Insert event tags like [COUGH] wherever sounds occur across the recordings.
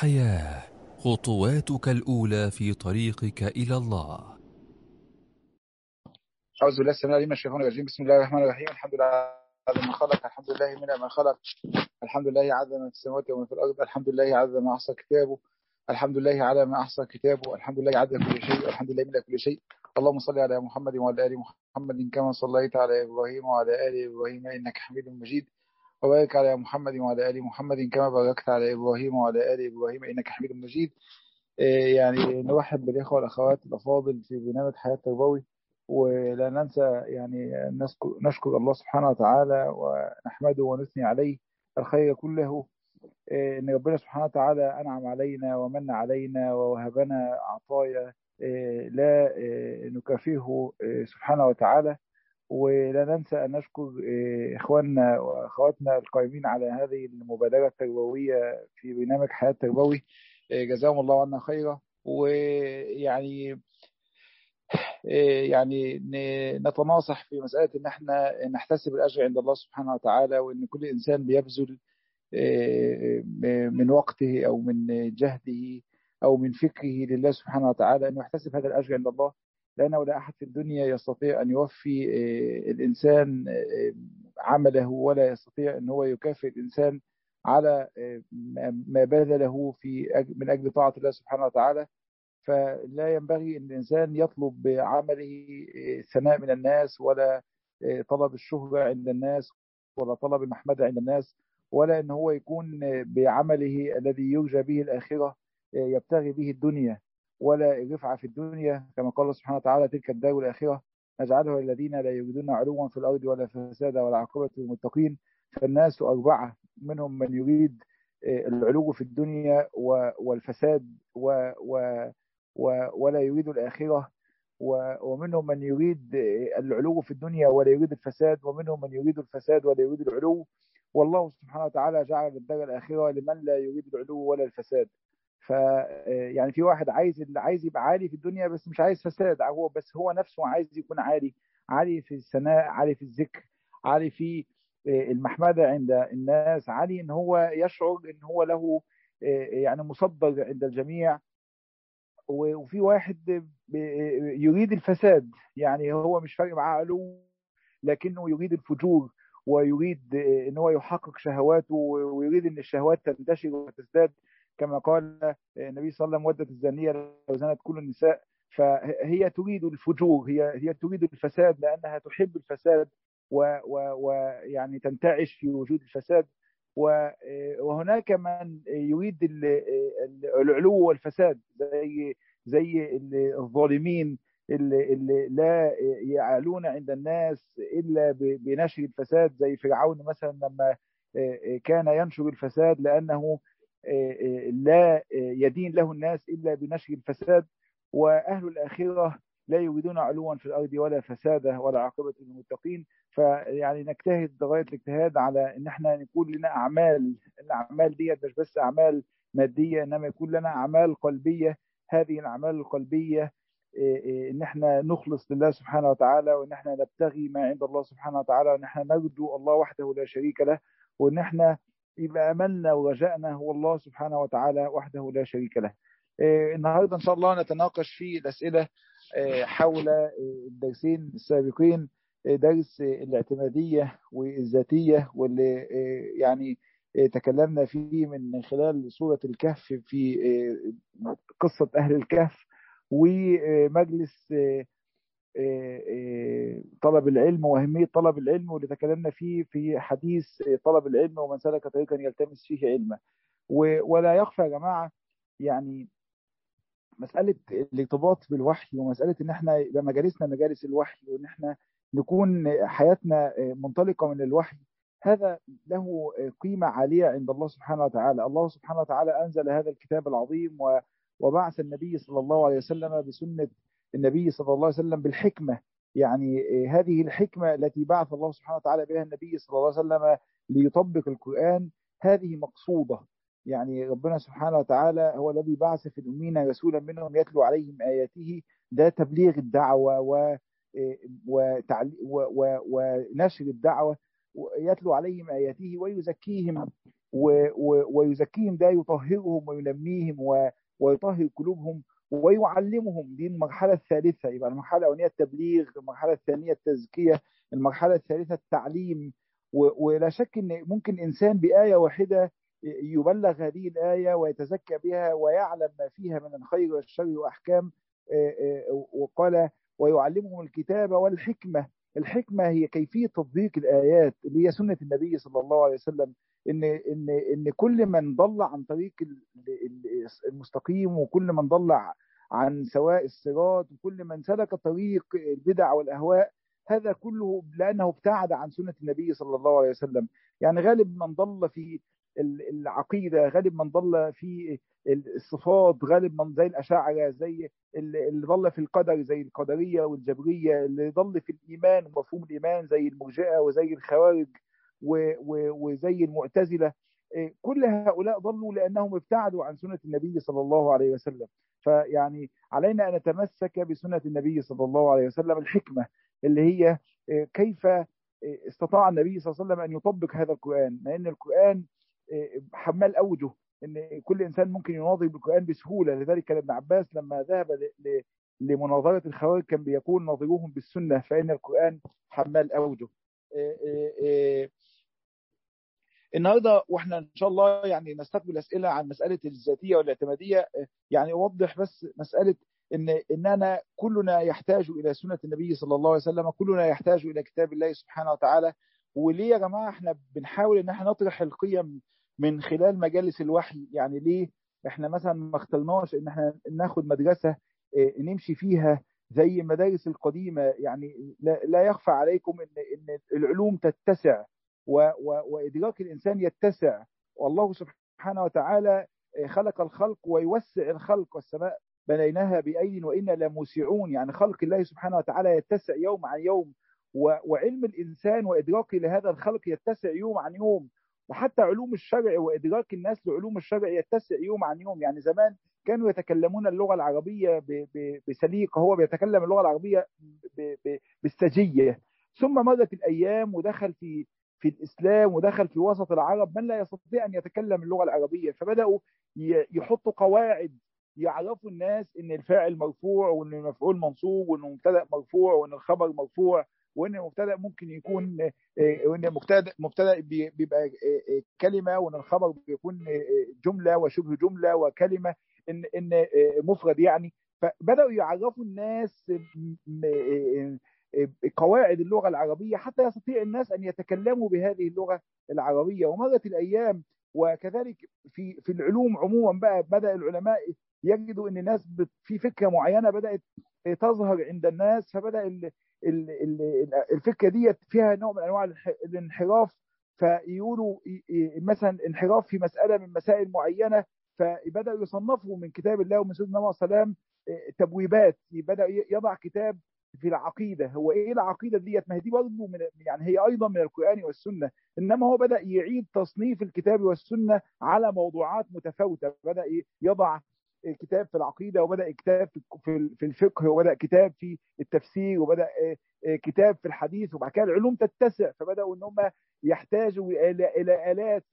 حياة. خطواتك الأولى في طريقك إلى الله. أعوذ بالله السميع العليم من الشيطان الرجيم. بسم الله الرحمن الرحيم. الحمد لله على ما خلق. الحمد لله من ما خلق. الحمد لله عز ما في السماوات وما في الأرض. الحمد لله عز ما أحصى كتابه. الحمد لله على ما أحصى كتابه. الحمد لله عز كل شيء. والحمد لله من كل شيء. اللهم صل على محمد وعلى آل محمد كما صليت على إبراهيم وعلى آل إبراهيم إنك حميد مجيد. وبارك على محمد وعلى آل محمد كما باركت على إبراهيم وعلى آل إبراهيم إنك حميد مجيد. يعني نرحب بالإخوة والأخوات الأفاضل في برنامج حياة تربوي ولا ننسى يعني نشكر الله سبحانه وتعالى ونحمده ونثني عليه الخير كله. إن ربنا سبحانه وتعالى أنعم علينا ومن علينا ووهبنا عطايا لا نكافئه سبحانه وتعالى. ولا ننسى أن نشكر إخواننا وأخواتنا القائمين على هذه المبادرة التربوية في برنامج حياة تربوي. جزاهم الله عنا خيرا. ويعني يعني نتناصح في مسألة إن إحنا نحتسب الأجر عند الله سبحانه وتعالى وإن كل إنسان بيبذل من وقته أو من جهده أو من فكره لله سبحانه وتعالى أن يحتسب هذا الأجر عند الله. لأنه لا أحد في الدنيا يستطيع أن يوفي الإنسان عمله ولا يستطيع أن هو يكافئ الإنسان على ما بذله في من أجل طاعة الله سبحانه وتعالى. فلا ينبغي أن الإنسان يطلب بعمله الثناء من الناس ولا طلب الشهرة عند الناس ولا طلب المحمدة عند الناس ولا أن هو يكون بعمله الذي يرجى به الآخرة يبتغي به الدنيا. ولا الرفعة في الدنيا كما قال سبحانه وتعالى تلك الدار الآخرة نجعلها الذين لا يريدون علوا في الأرض ولا فسادا ولا عقبة للمتقين. فالناس أربعة منهم من يريد العلو في الدنيا والفساد و, و ولا يريد الآخرة. ومنهم من يريد العلو في الدنيا ولا يريد الفساد ومنهم من يريد الفساد ولا يريد العلو. والله سبحانه وتعالى جعل الدار الآخرة لمن لا يريد العلو ولا الفساد. ف يعني في واحد عايز عايز يبقى عالي في الدنيا بس مش عايز فساد هو بس هو نفسه عايز يكون عالي عالي في الثناء عالي في الذكر عالي في المحمدة عند الناس عالي إن هو يشعر إن هو له يعني مصدر عند الجميع. وفي واحد يريد الفساد يعني هو مش فارق معاه علو لكنه يريد الفجور ويريد إن هو يحقق شهواته ويريد إن الشهوات تنتشر وتزداد. كما قال النبي صلى الله عليه وسلم ودت الزانية لو زنت كل النساء. فهي تريد الفجور هي هي تريد الفساد لأنها تحب الفساد ويعني تنتعش في وجود الفساد. وهناك من يريد العلو والفساد زي زي الظالمين اللي, اللي لا يعلون عند الناس إلا بنشر الفساد. زي فرعون مثلا لما كان ينشر الفساد لأنه لا يدين له الناس إلا بنشر الفساد وأهل الآخرة لا يريدون علوا في الأرض ولا فسادا ولا عاقبة للمتقين. فيعني نجتهد غايه الاجتهاد على إن إحنا يكون لنا أعمال. الأعمال ديت مش بس أعمال مادية إنما يكون لنا أعمال قلبية. هذه الأعمال القلبية إن إحنا نخلص لله سبحانه وتعالى وإن إحنا نبتغي ما عند الله سبحانه وتعالى وإن إحنا نرجو الله وحده لا شريك له وإن إحنا يبقى املنا ورجائنا هو الله سبحانه وتعالى وحده لا شريك له. النهارده إن شاء الله نتناقش في الأسئلة حول الدرسين السابقين درس الاعتمادية والذاتية واللي يعني تكلمنا فيه من خلال سورة الكهف في قصة أهل الكهف ومجلس طلب العلم وأهمية طلب العلم واللي تكلمنا فيه في حديث طلب العلم ومن سلك طريقا يلتمس فيه علما ولا يخفى يا جماعة يعني مسألة الارتباط بالوحي ومسألة إن إحنا يبقى مجالسنا مجالس الوحي وإن إحنا نكون حياتنا منطلقة من الوحي هذا له قيمة عالية عند الله سبحانه وتعالى. الله سبحانه وتعالى أنزل هذا الكتاب العظيم وبعث النبي صلى الله عليه وسلم بسنة النبي صلى الله عليه وسلم بالحكمة. يعني هذه الحكمة التي بعث الله سبحانه وتعالى بها النبي صلى الله عليه وسلم ليطبق القرآن هذه مقصودة. يعني ربنا سبحانه وتعالى هو الذي بعث في الأمين رسولا منهم يتلو عليهم آياته ده تبليغ الدعوة و ونشر الدعوة. يتلو عليهم آياته ويزكيهم ويزكيهم ده يطهرهم وينميهم ويطهر قلوبهم ويعلمهم دي المرحلة الثالثة يبقى المرحلة الأولانية التبليغ المرحلة الثانية التزكية المرحلة الثالثة التعليم. ولا شك أن ممكن إنسان بآية واحدة يبلغ هذه الآية ويتزكى بها ويعلم ما فيها من الخير والشر وأحكام وقال ويعلمهم الكتاب والحكمة. الحكمة هي كيفية تطبيق الآيات اللي هي سنة النبي صلى الله عليه وسلم إن إن إن كل من ضل عن طريق المستقيم وكل من ضل عن سواء الصراط وكل من سلك طريق البدع والأهواء هذا كله لأنه ابتعد عن سنة النبي صلى الله عليه وسلم. يعني غالب من ضل في العقيدة غالب من ضل في الصفات غالب من زي الأشاعرة زي اللي ضل في القدر زي القدرية والجبرية اللي ضل في الإيمان ومفهوم الإيمان زي المرجئة وزي الخوارج وزي المعتزلة. كل هؤلاء ضلوا لأنهم ابتعدوا عن سنة النبي صلى الله عليه وسلم. فيعني علينا أن نتمسك بسنة النبي صلى الله عليه وسلم الحكمة اللي هي كيف استطاع النبي صلى الله عليه وسلم أن يطبق هذا القرآن. لأن القرآن حمال أوجه إن كل إنسان ممكن يناظر بالقرآن بسهولة. لذلك ابن عباس لما ذهب لمناظرة الخوارج كان بيقول ناظروهم بالسنة فإن القرآن حمال أوجه. النهارده وإحنا إن شاء الله يعني نستقبل أسئلة عن مسألة الذاتية والاعتمادية. يعني أوضح بس مسألة إن إننا كلنا يحتاج إلى سنة النبي صلى الله عليه وسلم كلنا يحتاج إلى كتاب الله سبحانه وتعالى. وليه يا جماعة إحنا بنحاول إن إحنا نطرح القيم من خلال مجالس الوحي. يعني ليه إحنا مثلا ما اخترناش إن إحنا ناخد مدرسة نمشي فيها زي المدارس القديمة. يعني لا يخفى عليكم إن إن العلوم تتسع وإدراك الإنسان يتسع. والله سبحانه وتعالى خلق الخلق ويوسع الخلق. والسماء بنيناها بايد وإنا لموسعون. يعني خلق الله سبحانه وتعالى يتسع يوم عن يوم. وعلم الإنسان وإدراكه لهذا الخلق يتسع يوم عن يوم. وحتى علوم الشرع وإدراك الناس لعلوم الشرع يتسع يوم عن يوم. يعني زمان كانوا يتكلمون اللغة العربية بسليقه هو بيتكلم اللغة العربية بالسجية. ثم مرت الأيام ودخل في في الإسلام ودخل في وسط العرب من لا يستطيع أن يتكلم اللغة العربية فبدأوا يحطوا قواعد يعرفوا الناس إن الفاعل مرفوع وإن المفعول منصوب وإن المبتدأ مرفوع وإن الخبر مرفوع وإن المبتدأ ممكن يكون وإن المبتدأ مبتدا بيبقى كلمة وإن الخبر بيكون جملة وشبه جملة وكلمة إن إن مفرد يعني. فبدأوا يعرفوا الناس قواعد اللغة العربية حتى يستطيع الناس أن يتكلموا بهذه اللغة العربية. ومرت الأيام وكذلك في في العلوم عموما بقى بدأ العلماء يجدوا إن الناس في فكرة معينة بدأت تظهر عند الناس فبدأ الفكرة ديت فيها نوع من أنواع الانحراف فيقولوا مثلا انحراف في مسألة من مسائل معينة فبدأوا يصنفوا من كتاب الله ومن سيدنا محمد صلى الله عليه وسلم تبويبات بدأ يضع كتاب في العقيدة هو إيه العقيدة ديت؟ ما هي دي برضه من يعني هي أيضا من القرآن والسنة إنما هو بدأ يعيد تصنيف الكتاب والسنة على موضوعات متفاوتة بدأ يضع كتاب في العقيدة وبدأ كتاب في الفقه وبدأ كتاب في التفسير وبدأ كتاب في الحديث وبعد كده العلوم تتسع فبدأوا إن هم يحتاجوا إلى إلى آلات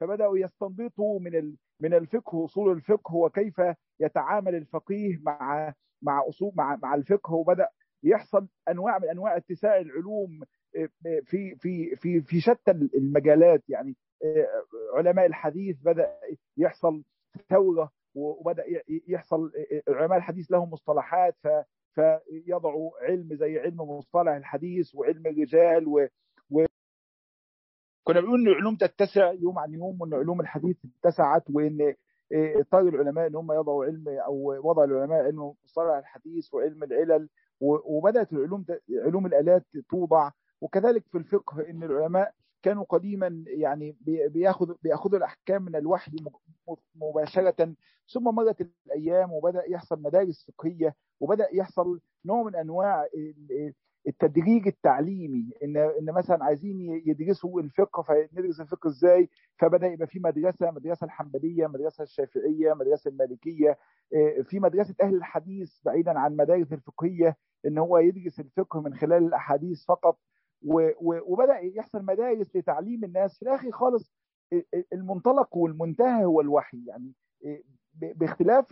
فبدأوا يستنبطوا من من الفقه اصول الفقه وكيف يتعامل الفقيه مع مع اصول مع مع الفقه وبدأ يحصل أنواع من أنواع اتساع العلوم في في في في شتى المجالات. يعني علماء الحديث بدأ يحصل ثورة وبدأ يحصل علماء الحديث لهم مصطلحات ف فيضعوا علم زي علم مصطلح الحديث وعلم الرجال و, و... كنا بنقول إن العلوم تتسع يوم عن يوم وإن علوم الحديث اتسعت وإن اضطر العلماء إن هم يضعوا علم أو وضع العلماء علم مصطلح الحديث وعلم العلل وبدأت العلوم علوم الآلات توضع. وكذلك في الفقه إن العلماء كانوا قديما يعني بياخذوا بيأخذوا الأحكام من الوحي مباشرة. ثم مرت الأيام وبدأ يحصل مدارس فقهية وبدأ يحصل نوع من أنواع التدريج التعليمي. ان إن مثلا عايزين يدرسوا الفقه فندرس الفقه إزاي؟ فبدأ يبقى في مدرسة مدرسة الحنبلية مدرسة الشافعية مدرسة المالكية. في مدرسة أهل الحديث بعيدا عن مدارس الفقهية. إن هو يدرس الفقه من خلال الأحاديث فقط وبدأ يحصل مدارس لتعليم الناس. في الآخر خالص المنطلق والمنتهى هو الوحي. يعني باختلاف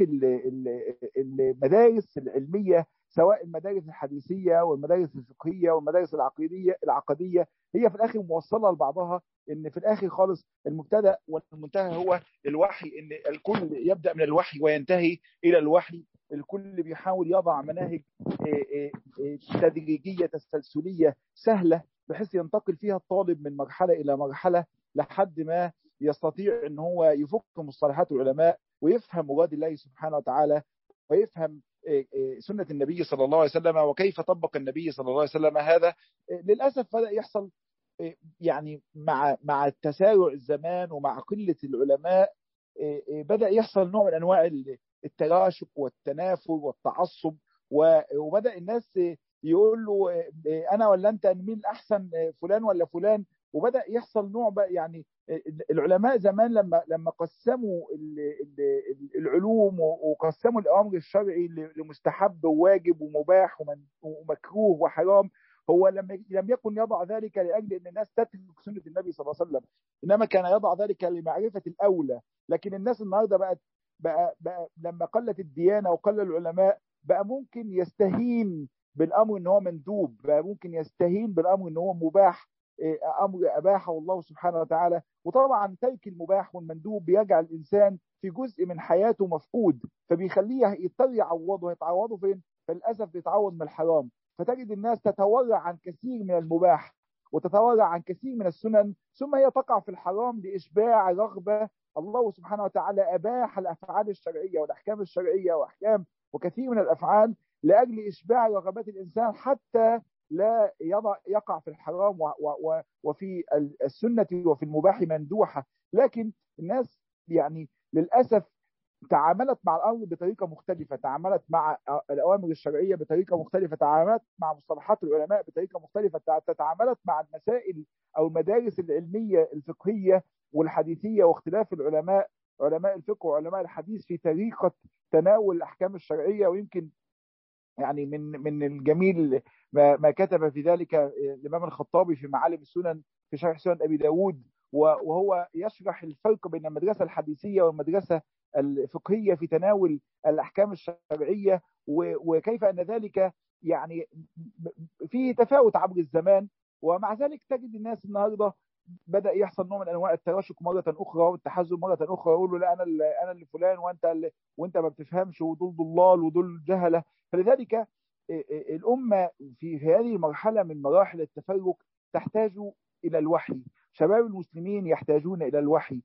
المدارس العلمية سواء المدارس الحديثية والمدارس الفقهية والمدارس العقيديه العقدية هي في الآخر موصلة لبعضها إن في الآخر خالص المبتدأ والمنتهى هو الوحي إن الكل يبدأ من الوحي وينتهي إلى الوحي. الكل بيحاول يضع مناهج تدريجية تسلسلية سهلة بحيث ينتقل فيها الطالب من مرحلة إلى مرحلة لحد ما يستطيع إن هو يفك مصطلحات العلماء ويفهم مراد الله سبحانه وتعالى ويفهم سنة النبي صلى الله عليه وسلم وكيف طبق النبي صلى الله عليه وسلم هذا؟ للأسف بدأ يحصل يعني مع مع تسارع الزمان ومع قلة العلماء بدأ يحصل نوع من أنواع التراشق والتنافر والتعصب وبدأ الناس يقول له أنا ولا أنت مين الأحسن فلان ولا فلان؟ وبدأ يحصل نوع بقى يعني العلماء زمان لما لما قسموا العلوم وقسموا الأمر الشرعي لمستحب وواجب ومباح ومكروه وحرام هو لم لم يكن يضع ذلك لأجل أن الناس تترك سنة النبي صلى الله عليه وسلم إنما كان يضع ذلك لمعرفة الأولى. لكن الناس النهارده بقت بقى, بقى لما قلت الديانة وقل العلماء بقى ممكن يستهين بالأمر إن هو مندوب بقى ممكن يستهين بالأمر إن هو مباح أمر أباحه الله سبحانه وتعالى وطبعا ترك المباح والمندوب بيجعل الإنسان في جزء من حياته مفقود فبيخليه يضطر يعوضه يتعوضه فين؟ فللأسف بيتعوض من الحرام فتجد الناس تتورع عن كثير من المباح وتتورع عن كثير من السنن ثم هي تقع في الحرام لإشباع رغبة الله سبحانه وتعالى أباح الأفعال الشرعية والأحكام الشرعية وأحكام وكثير من الأفعال لأجل إشباع رغبات الإنسان حتى لا يقع في الحرام وفي السنة وفي المباح مندوحة. لكن الناس يعني للأسف تعاملت مع الأمر بطريقة مختلفة تعاملت مع الأوامر الشرعية بطريقة مختلفة تعاملت مع مصطلحات العلماء بطريقة مختلفة تعاملت مع المسائل أو المدارس العلمية الفقهية والحديثية واختلاف العلماء علماء الفقه وعلماء الحديث في طريقة تناول الأحكام الشرعية. ويمكن يعني من من الجميل ما, كتب في ذلك الإمام الخطابي في معالم السنن في شرح سنن أبي داود وهو يشرح الفرق بين المدرسة الحديثية والمدرسة الفقهية في تناول الأحكام الشرعية وكيف أن ذلك يعني فيه تفاوت عبر الزمان ومع ذلك تجد الناس النهارده بدأ يحصل نوع من أنواع التراشق مرة أخرى والتحزب مرة أخرى يقول له لا أنا اللي أنا اللي فلان وأنت اللي وأنت ما بتفهمش ودول ضلال ودول جهلة. فلذلك الأمة في هذه المرحلة من مراحل التفرق تحتاج إلى الوحي. شباب المسلمين يحتاجون إلى الوحي.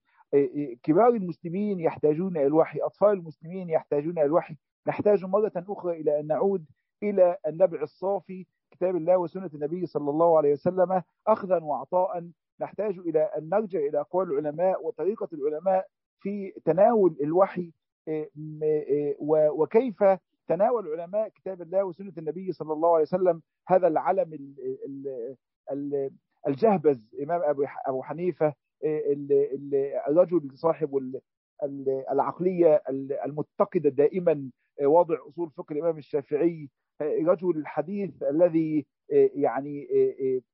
كبار المسلمين يحتاجون إلى الوحي. أطفال المسلمين يحتاجون إلى الوحي. نحتاج مرة أخرى إلى أن نعود إلى النبع الصافي كتاب الله وسنة النبي صلى الله عليه وسلم اخذا وعطاء. نحتاج إلى أن نرجع إلى أقوال العلماء وطريقة العلماء في تناول الوحي وكيف تناول العلماء كتاب الله وسنة النبي صلى الله عليه وسلم هذا العلم الجهبذ إمام ابو أبو حنيفة الرجل صاحب العقلية المتقدة دائما واضع أصول فقه الإمام الشافعي رجل الحديث الذي يعني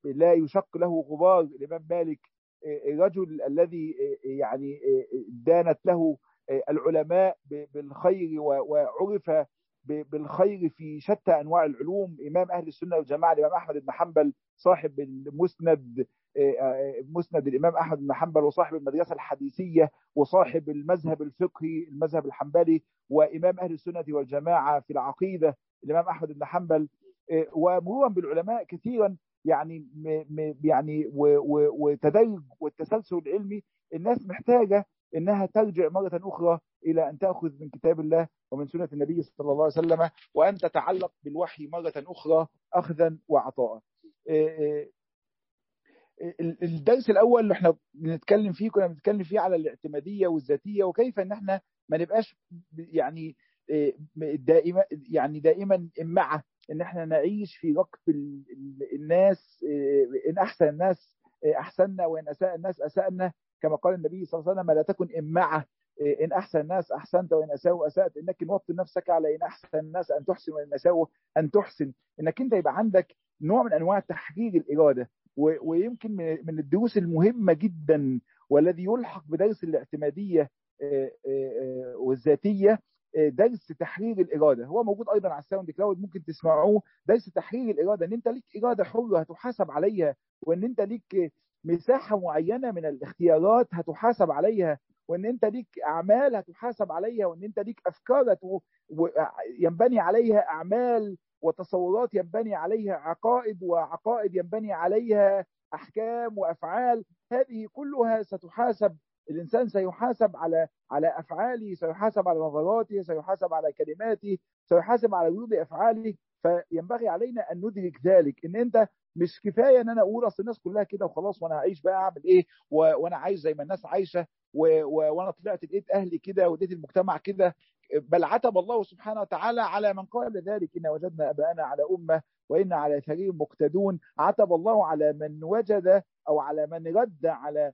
لا يشق له غبار الإمام مالك الرجل الذي يعني دانت له العلماء بالخير وعرف بالخير في شتى أنواع العلوم. إمام أهل السنة والجماعة الإمام أحمد بن حنبل صاحب المسند مسند الإمام أحمد بن حنبل وصاحب المدرسة الحديثية وصاحب المذهب الفقهي المذهب الحنبلي وإمام أهل السنة والجماعة في العقيدة الإمام أحمد بن حنبل. ومرورا بالعلماء كثيرا يعني يعني وتدرج والتسلسل العلمي الناس محتاجة إنها ترجع مرة أخرى إلى أن تأخذ من كتاب الله ومن سنة النبي صلى الله عليه وسلم وأن تتعلق بالوحي مرة أخرى اخذا وعطاء. الدرس الأول اللي إحنا بنتكلم فيه كنا بنتكلم فيه على الاعتمادية والذاتية وكيف إن إحنا ما نبقاش يعني دائما يعني دائما مع إن إحنا نعيش في ركب الناس إن أحسن الناس أحسننا وإن أساء الناس أساءنا كما قال النبي صلى الله عليه وسلم لا تكن امعه إن أحسن الناس أحسنت وإن أساءوا اسات إنك وطن نفسك على إن أحسن الناس أن تحسن وإن أساءوا أن تحسن. إنك أنت يبقى عندك نوع من أنواع تحرير الإرادة ويمكن من الدروس المهمة جدا والذي يلحق بدرس الاعتمادية والذاتية درس تحرير الإرادة. هو موجود أيضا على ال SoundCloud ممكن تسمعوه. درس تحرير الإرادة إن أنت ليك إرادة حرة هتحاسب عليها وإن أنت ليك مساحة معينة من الاختيارات هتحاسب عليها وإن أنت ليك أعمال هتحاسب عليها وإن أنت ليك أفكار ينبني عليها أعمال وتصورات ينبني عليها عقائد وعقائد ينبني عليها أحكام وأفعال. هذه كلها ستحاسب الإنسان سيحاسب على على أفعاله سيحاسب على نظراته سيحاسب على كلماته سيحاسب على ردود أفعاله فينبغي علينا أن ندرك ذلك. إن أنت مش كفاية إن أنا أقول أصل الناس كلها كده وخلاص وأنا هعيش بقى أعمل إيه؟ وأنا عايش زي ما الناس عايشة وأنا طلعت لقيت أهلي كده ولقيت المجتمع كده. بل عتب الله سبحانه وتعالى على من قال ذلك إن وجدنا أباءنا على أمة وإن على اثرهم مقتدون. عتب الله على من وجد أو على من رد على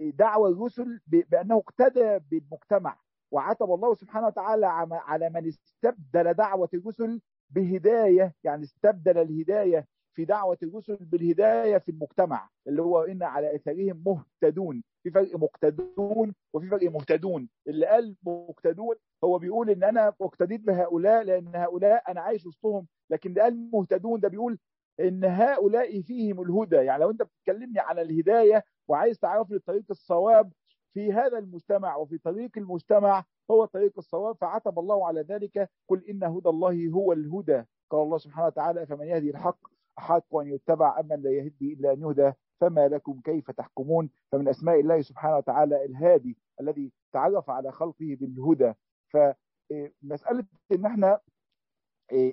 دعوى الرسل بأنه اقتدى بالمجتمع وعتب الله سبحانه وتعالى على من استبدل دعوة الرسل بهداية يعني استبدل الهداية في دعوة الرسل بالهداية في المجتمع اللي هو إن على إثرهم مهتدون في فرق مقتدون وفي فرق مهتدون اللي قال مقتدون هو بيقول إن أنا اقتديت بهؤلاء لأن هؤلاء أنا عايش وسطهم لكن اللي قال مهتدون ده بيقول إن هؤلاء فيهم الهدى يعني لو أنت بتكلمني على الهداية وعايز تعرف لي طريق الصواب في هذا المجتمع وفي طريق المجتمع هو طريق الصواب فعتب الله على ذلك. قل إن هدى الله هو الهدى. قال الله سبحانه وتعالى فمن يهدي الحق أحق أن يتبع أما لا يهدي إلا أن يهدى فما لكم كيف تحكمون؟ فمن أسماء الله سبحانه وتعالى الهادي الذي تعرف على خلقه بالهدى. فمسألة إن إحنا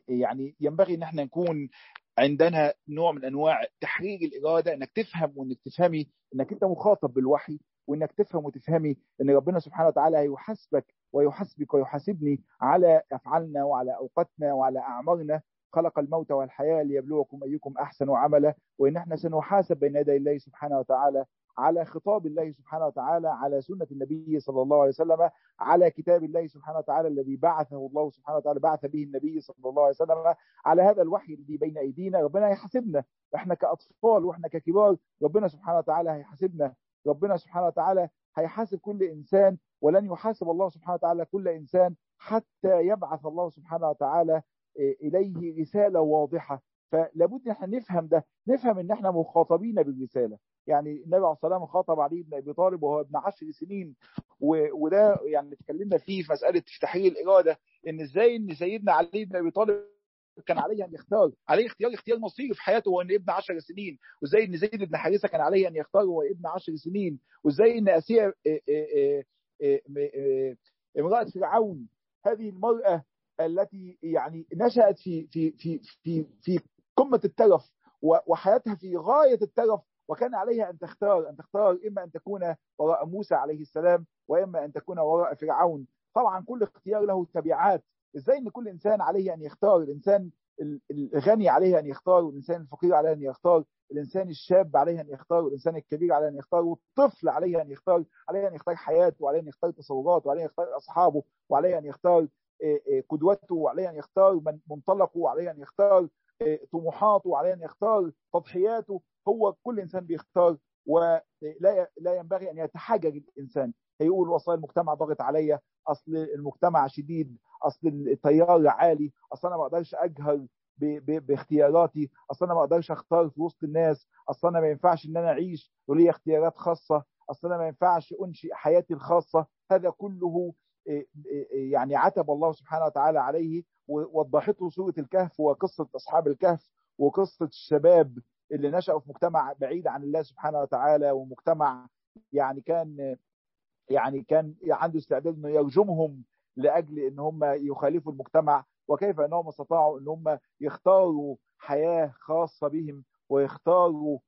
يعني ينبغي إن إحنا نكون عندنا نوع من أنواع تحرير الإرادة إنك تفهم وإنك تفهمي إنك أنت مخاطب بالوحي وإنك تفهم وتفهمي إن ربنا سبحانه وتعالى هيحاسبك ويحاسبك ويحاسبني على أفعالنا وعلى أوقاتنا وعلى أعمارنا. خلق الموت والحياة ليبلوكم أيكم أحسن عملا وإن إحنا سنحاسب بين يدي الله سبحانه وتعالى. على خطاب الله سبحانه وتعالى على سنة النبي صلى الله عليه وسلم على كتاب الله سبحانه وتعالى الذي بعثه الله سبحانه وتعالى بعث به النبي صلى الله عليه وسلم على هذا الوحي الذي بين أيدينا ربنا هيحاسبنا إحنا كأطفال وإحنا ككبار ربنا سبحانه وتعالى هيحاسبنا. ربنا سبحانه وتعالى هيحاسب كل إنسان ولن يحاسب الله سبحانه وتعالى كل إنسان حتى يبعث الله سبحانه وتعالى إليه رسالة واضحة. فلابد إن إحنا نفهم ده نفهم إن إحنا مخاطبين بالرسالة. يعني النبي عليه الصلاة والسلام خاطب علي بن أبي طالب وهو ابن عشر سنين وده يعني اتكلمنا فيه في مسألة تحرير الإرادة إن إزاي إن سيدنا علي بن أبي طالب كان عليه أن يختار عليه اختيار اختيار مصيري في حياته وهو ابن 10 سنين وإزاي إن زيد بن حارثة كان عليه أن يختار وهو ابن 10 سنين وإزاي إن أسيا امرأة فرعون هذه المرأة التي يعني نشأت في في في في في قمة الترف وحياتها في غاية الترف وكان عليها أن تختار أن تختار إما أن تكون وراء موسى عليه السلام وإما أن تكون وراء فرعون. طبعا كل اختيار له تبعات. إزاي أن كل إنسان عليه أن يختار؟ الإنسان الغني عليه أن يختار والإنسان الفقير عليه أن يختار الإنسان الشاب عليه أن يختار والإنسان الكبير عليه أن يختار والطفل عليه أن يختار عليه أن يختار حياته وعليه أن يختار تصوراته وعليه أن يختار أصحابه وعليه أن يختار قدوته وعليه أن يختار منطلقه وعليه أن يختار طموحاته وعليه أن يختار تضحياته. هو كل إنسان بيختار ولا لا ينبغي أن يتحجج الإنسان. هيقول وصل المجتمع ضاغط عليا أصل المجتمع شديد أصل التيار عالي أصل أنا ما أقدرش أجهر باختياراتي أصل أنا ما أقدرش أختار في وسط الناس أصل أنا ما ينفعش إن أنا أعيش ولي اختيارات خاصة أصل أنا ما ينفعش أنشئ حياتي الخاصة. هذا كله يعني عتب الله سبحانه وتعالى عليه ووضحته سورة الكهف وقصة أصحاب الكهف وقصة الشباب اللي نشأوا في مجتمع بعيد عن الله سبحانه وتعالى ومجتمع يعني كان يعني كان عنده استعداد إنه يرجمهم لأجل إن هم يخالفوا المجتمع وكيف إنهم استطاعوا إن هم يختاروا حياة خاصة بهم ويختاروا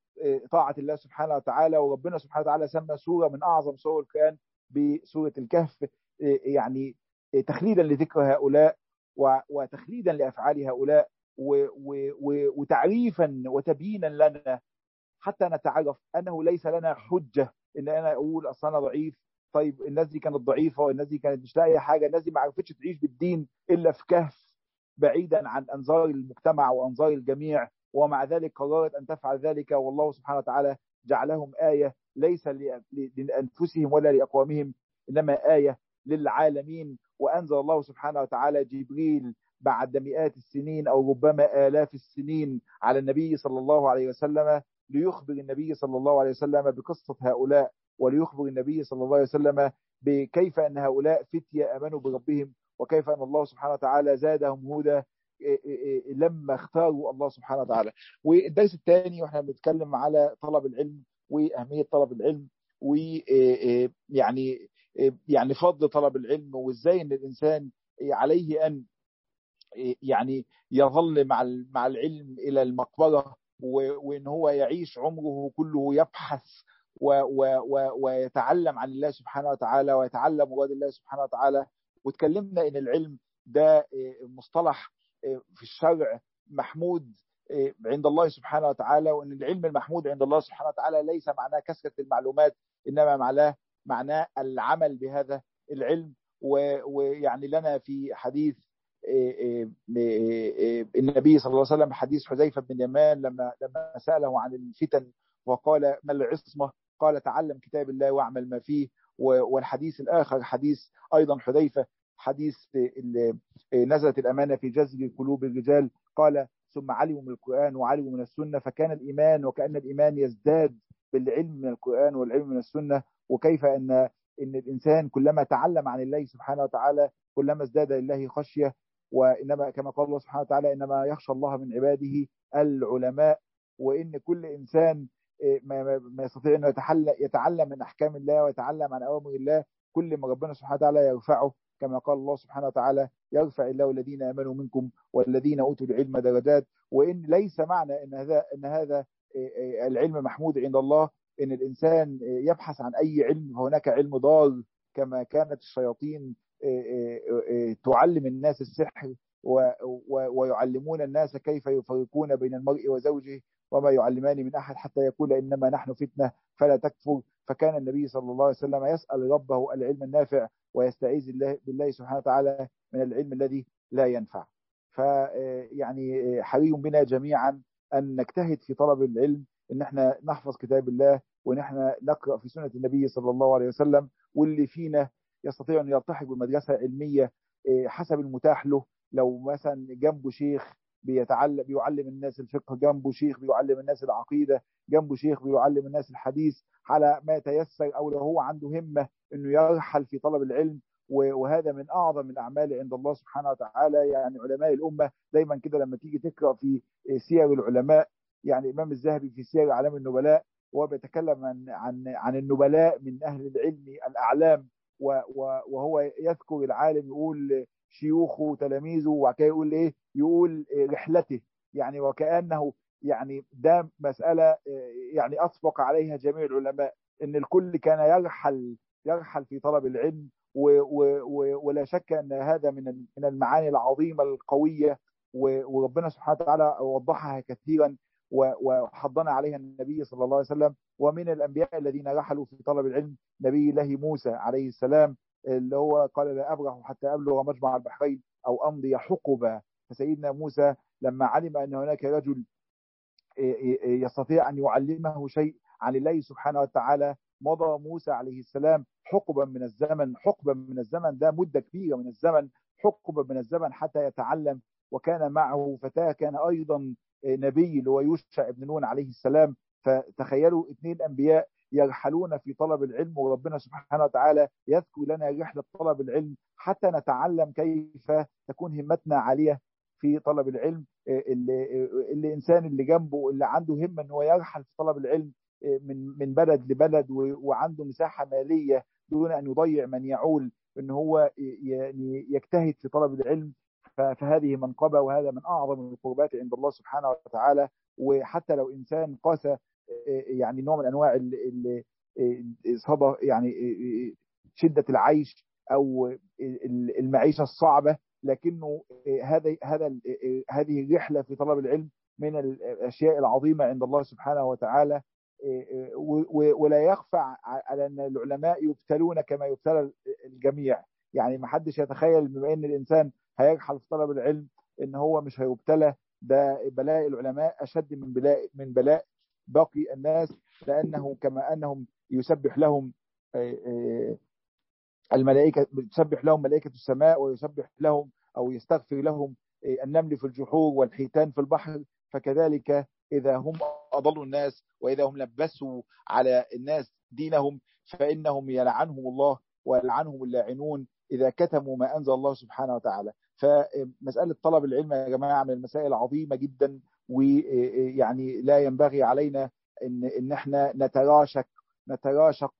طاعة الله سبحانه وتعالى وربنا سبحانه وتعالى سمى سورة من أعظم سور القرآن بسورة الكهف يعني تخليدا لذكر هؤلاء وتخليدا لأفعال هؤلاء. وتعريفا وتبيينا لنا حتى نتعرف أنه ليس لنا حجة إن أنا أقول أصل أنا ضعيف. طيب الناس دي كانت ضعيفة والناس دي كانت مش لاقية حاجة الناس دي ما عرفتش تعيش بالدين إلا في كهف بعيدا عن أنظار المجتمع وأنظار الجميع. ومع ذلك قررت أن تفعل ذلك والله سبحانه وتعالى جعلهم آية ليس لأنفسهم ولا لأقوامهم إنما آية للعالمين. وأنزل الله سبحانه وتعالى جبريل بعد مئات السنين أو ربما آلاف السنين على النبي صلى الله عليه وسلم ليخبر النبي صلى الله عليه وسلم بقصة هؤلاء وليخبر النبي صلى الله عليه وسلم بكيف أن هؤلاء فتية آمنوا بربهم وكيف أن الله سبحانه وتعالى زادهم هدى لما اختاروا الله سبحانه وتعالى. والدرس الثاني وإحنا بنتكلم على طلب العلم وأهمية طلب العلم ويعني يعني فضل طلب العلم وإزاي إن الإنسان عليه أن يعني يظل مع مع العلم إلى المقبرة وإن هو يعيش عمره كله يبحث ويتعلم عن الله سبحانه وتعالى ويتعلم مراد الله سبحانه وتعالى. وتكلمنا إن العلم ده مصطلح في الشرع محمود عند الله سبحانه وتعالى وإن العلم المحمود عند الله سبحانه وتعالى ليس معناه كثره المعلومات إنما معناه معناه العمل بهذا العلم. ويعني لنا في حديث النبي صلى الله عليه وسلم حديث حذيفة بن اليمان لما لما سأله عن الفتن وقال ما العصمة؟ قال تعلم كتاب الله واعمل ما فيه. والحديث الآخر حديث أيضا حذيفة حديث نزلت الأمانة في جذب قلوب الرجال. قال ثم علموا من القرآن وعلموا من السنة فكان الإيمان وكأن الإيمان يزداد بالعلم من القرآن والعلم من السنة. وكيف أن إن الإنسان كلما تعلم عن الله سبحانه وتعالى كلما ازداد لله خشية وإنما كما قال الله سبحانه وتعالى إنما يخشى الله من عباده العلماء وإن كل إنسان ما يستطيع انه يتعلم من أحكام الله ويتعلم عن أوامر الله كل ما ربنا سبحانه وتعالى يرفعه كما قال الله سبحانه وتعالى يرفع الله الذين آمنوا منكم والذين أوتوا العلم درجات وإن ليس معنى إن هذا إن هذا العلم محمود عند الله إن الإنسان يبحث عن أي علم فهناك علم ضار كما كانت الشياطين تعلم الناس السحر ويعلمون الناس كيف يفرقون بين المرء وزوجه وما يعلمان من أحد حتى يقول إنما نحن فتنة فلا تكفر. فكان النبي صلى الله عليه وسلم يسأل ربه العلم النافع ويستعيذ بالله, سبحانه وتعالى من العلم الذي لا ينفع. فيعني حري بنا جميعا أن نجتهد في طلب العلم إن إحنا نحفظ كتاب الله وإن إحنا نقرأ في سنة النبي صلى الله عليه وسلم واللي فينا يستطيع أن يلتحق بمدرسة علمية حسب المتاح له. لو مثلا جنبه شيخ بيتعلم بيعلم الناس الفقه جنبه شيخ بيعلم الناس العقيدة جنبه شيخ بيعلم الناس الحديث على ما يتيسر أو لو هو عنده همة إنه يرحل في طلب العلم. وهذا من أعظم الأعمال عند الله سبحانه وتعالى. يعني علماء الأمة دايما كده لما تيجي تقرأ في سير العلماء يعني الامام الذهبي في سير اعلام النبلاء وهو بيتكلم عن عن عن النبلاء من أهل العلم الأعلام. وهو يذكر العالم يقول شيوخه وتلاميذه وبعد كده يقول إيه؟ يقول رحلته. يعني وكأنه يعني ده مسألة يعني أسبق عليها جميع العلماء إن الكل كان يرحل يرحل في طلب العلم ولا شك أن هذا من من المعاني العظيمة القوية وربنا سبحانه وتعالى وضحها كثيرا. وحضنا عليها النبي صلى الله عليه وسلم. ومن الأنبياء الذين رحلوا في طلب العلم نبي الله موسى عليه السلام اللي هو قال لا ابرح حتى أبلغ مجمع البحرين أو أمضي حقبا فسيدنا موسى لما علم أن هناك رجل يستطيع أن يعلمه شيء عن الله سبحانه وتعالى مضى موسى عليه السلام حقبا من الزمن حقبا من الزمن ده مدة كبيرة من الزمن حقبا من الزمن حتى يتعلم. وكان معه فتاة كان أيضا نبي اللي هو يوشع بن نون عليه السلام فتخيلوا اثنين أنبياء يرحلون في طلب العلم وربنا سبحانه وتعالى يذكر لنا رحلة طلب العلم حتى نتعلم كيف تكون همتنا عالية في طلب العلم. الانسان اللي جنبه اللي عنده همة إن هو يرحل في طلب العلم من من بلد لبلد وعنده مساحة مالية دون أن يضيع من يعول إن هو يعني يجتهد في طلب العلم. فهذه منقبه وهذا من أعظم القربات عند الله سبحانه وتعالى. وحتى لو إنسان قاس يعني نوع من أنواع صدى يعني شدة العيش أو المعيشة الصعبة لكنه هذا هذا هذه الرحله في طلب العلم من الأشياء العظيمة عند الله سبحانه وتعالى. ولا يخفى على أن العلماء يبتلون كما يبتلى الجميع. يعني ما حدش يتخيل بما أن الإنسان هيرحل في طلب العلم إن هو مش هيبتلى. ده بلاء العلماء أشد من بلاء من بلاء باقي الناس لأنه كما أنهم يسبح لهم الملائكة تسبح لهم ملائكة السماء ويسبح لهم أو يستغفر لهم النمل في الجحور والحيتان في البحر. فكذلك إذا هم أضلوا الناس وإذا هم لبسوا على الناس دينهم فإنهم يلعنهم الله ويلعنهم اللاعنون إذا كتموا ما أنزل الله سبحانه وتعالى. فمسألة طلب العلم يا جماعة من المسائل عظيمة جدا ويعني لا ينبغي علينا إن, إن إحنا نتراشق نتراشق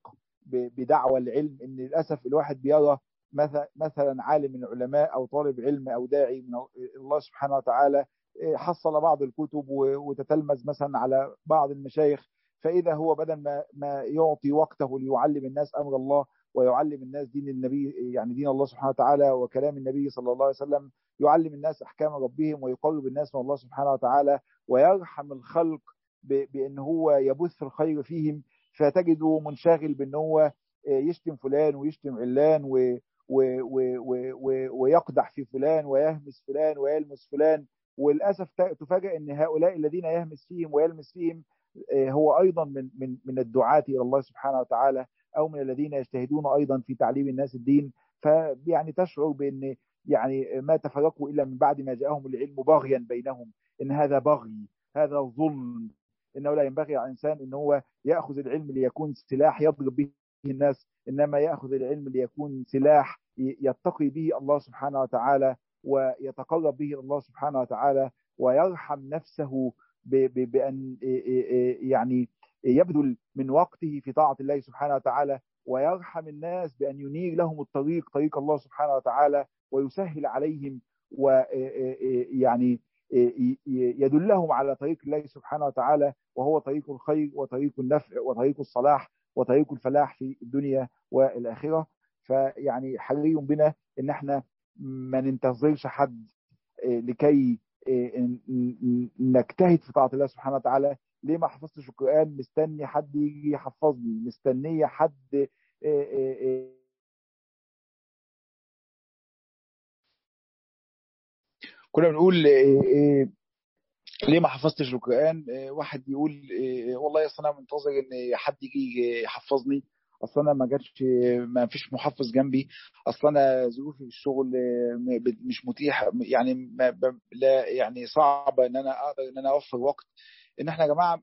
بدعوى العلم. إن للأسف الواحد بيرى مثلا عالم من العلماء أو طالب علم أو داعي من الله سبحانه وتعالى حصل بعض الكتب وتتلمذ مثلا على بعض المشايخ. فإذا هو بدل ما, يعطي وقته ليعلم الناس أمر الله ويعلم الناس دين النبي يعني دين الله سبحانه وتعالى وكلام النبي صلى الله عليه وسلم يعلم الناس أحكام ربهم ويقرب الناس من الله سبحانه وتعالى ويرحم الخلق بأن هو يبث الخير فيهم فتجده منشغل بأن هو يشتم فلان ويشتم علان و و و و ويقدح في فلان ويهمس فلان ويلمس فلان وللأسف تفاجئ إن هؤلاء الذين يهمس فيهم ويلمس فيهم هو أيضا من من من الدعاة إلى الله سبحانه وتعالى أو من الذين يجتهدون أيضا في تعليم الناس الدين. فيعني تشعر بأن يعني ما تفرقوا إلا من بعد ما جاءهم العلم بغيا بينهم إن هذا بغي هذا ظلم. إنه لا ينبغي على الإنسان إن هو يأخذ العلم ليكون سلاح يضرب به الناس إنما يأخذ العلم ليكون سلاح يتقي به الله سبحانه وتعالى ويتقرب به الله سبحانه وتعالى ويرحم نفسه بأن يعني يبذل من وقته في طاعة الله سبحانه وتعالى ويرحم الناس بأن ينير لهم الطريق طريق الله سبحانه وتعالى ويسهل عليهم ويعني يدلهم على طريق الله سبحانه وتعالى وهو طريق الخير وطريق النفع وطريق الصلاح وطريق الفلاح في الدنيا والآخرة. فيعني حري بنا إن إحنا ما ننتظرش حد لكي نجتهد في طاعة الله سبحانه وتعالى. ليه ما حفظتش القرآن؟ مستني حد يجي يحفظني. مستنية حد كنا بنقول ليه ما حفظتش القرآن؟ واحد يقول والله اصل أنا منتظر إن حد يجي يحفظني. أصل أنا ما جاتش ما فيش محفظ جنبي. أصل أنا ظروفي في الشغل مش متيحه يعني ما لا يعني صعب إن أنا أقدر إن أنا أوفر وقت. إن إحنا يا جماعة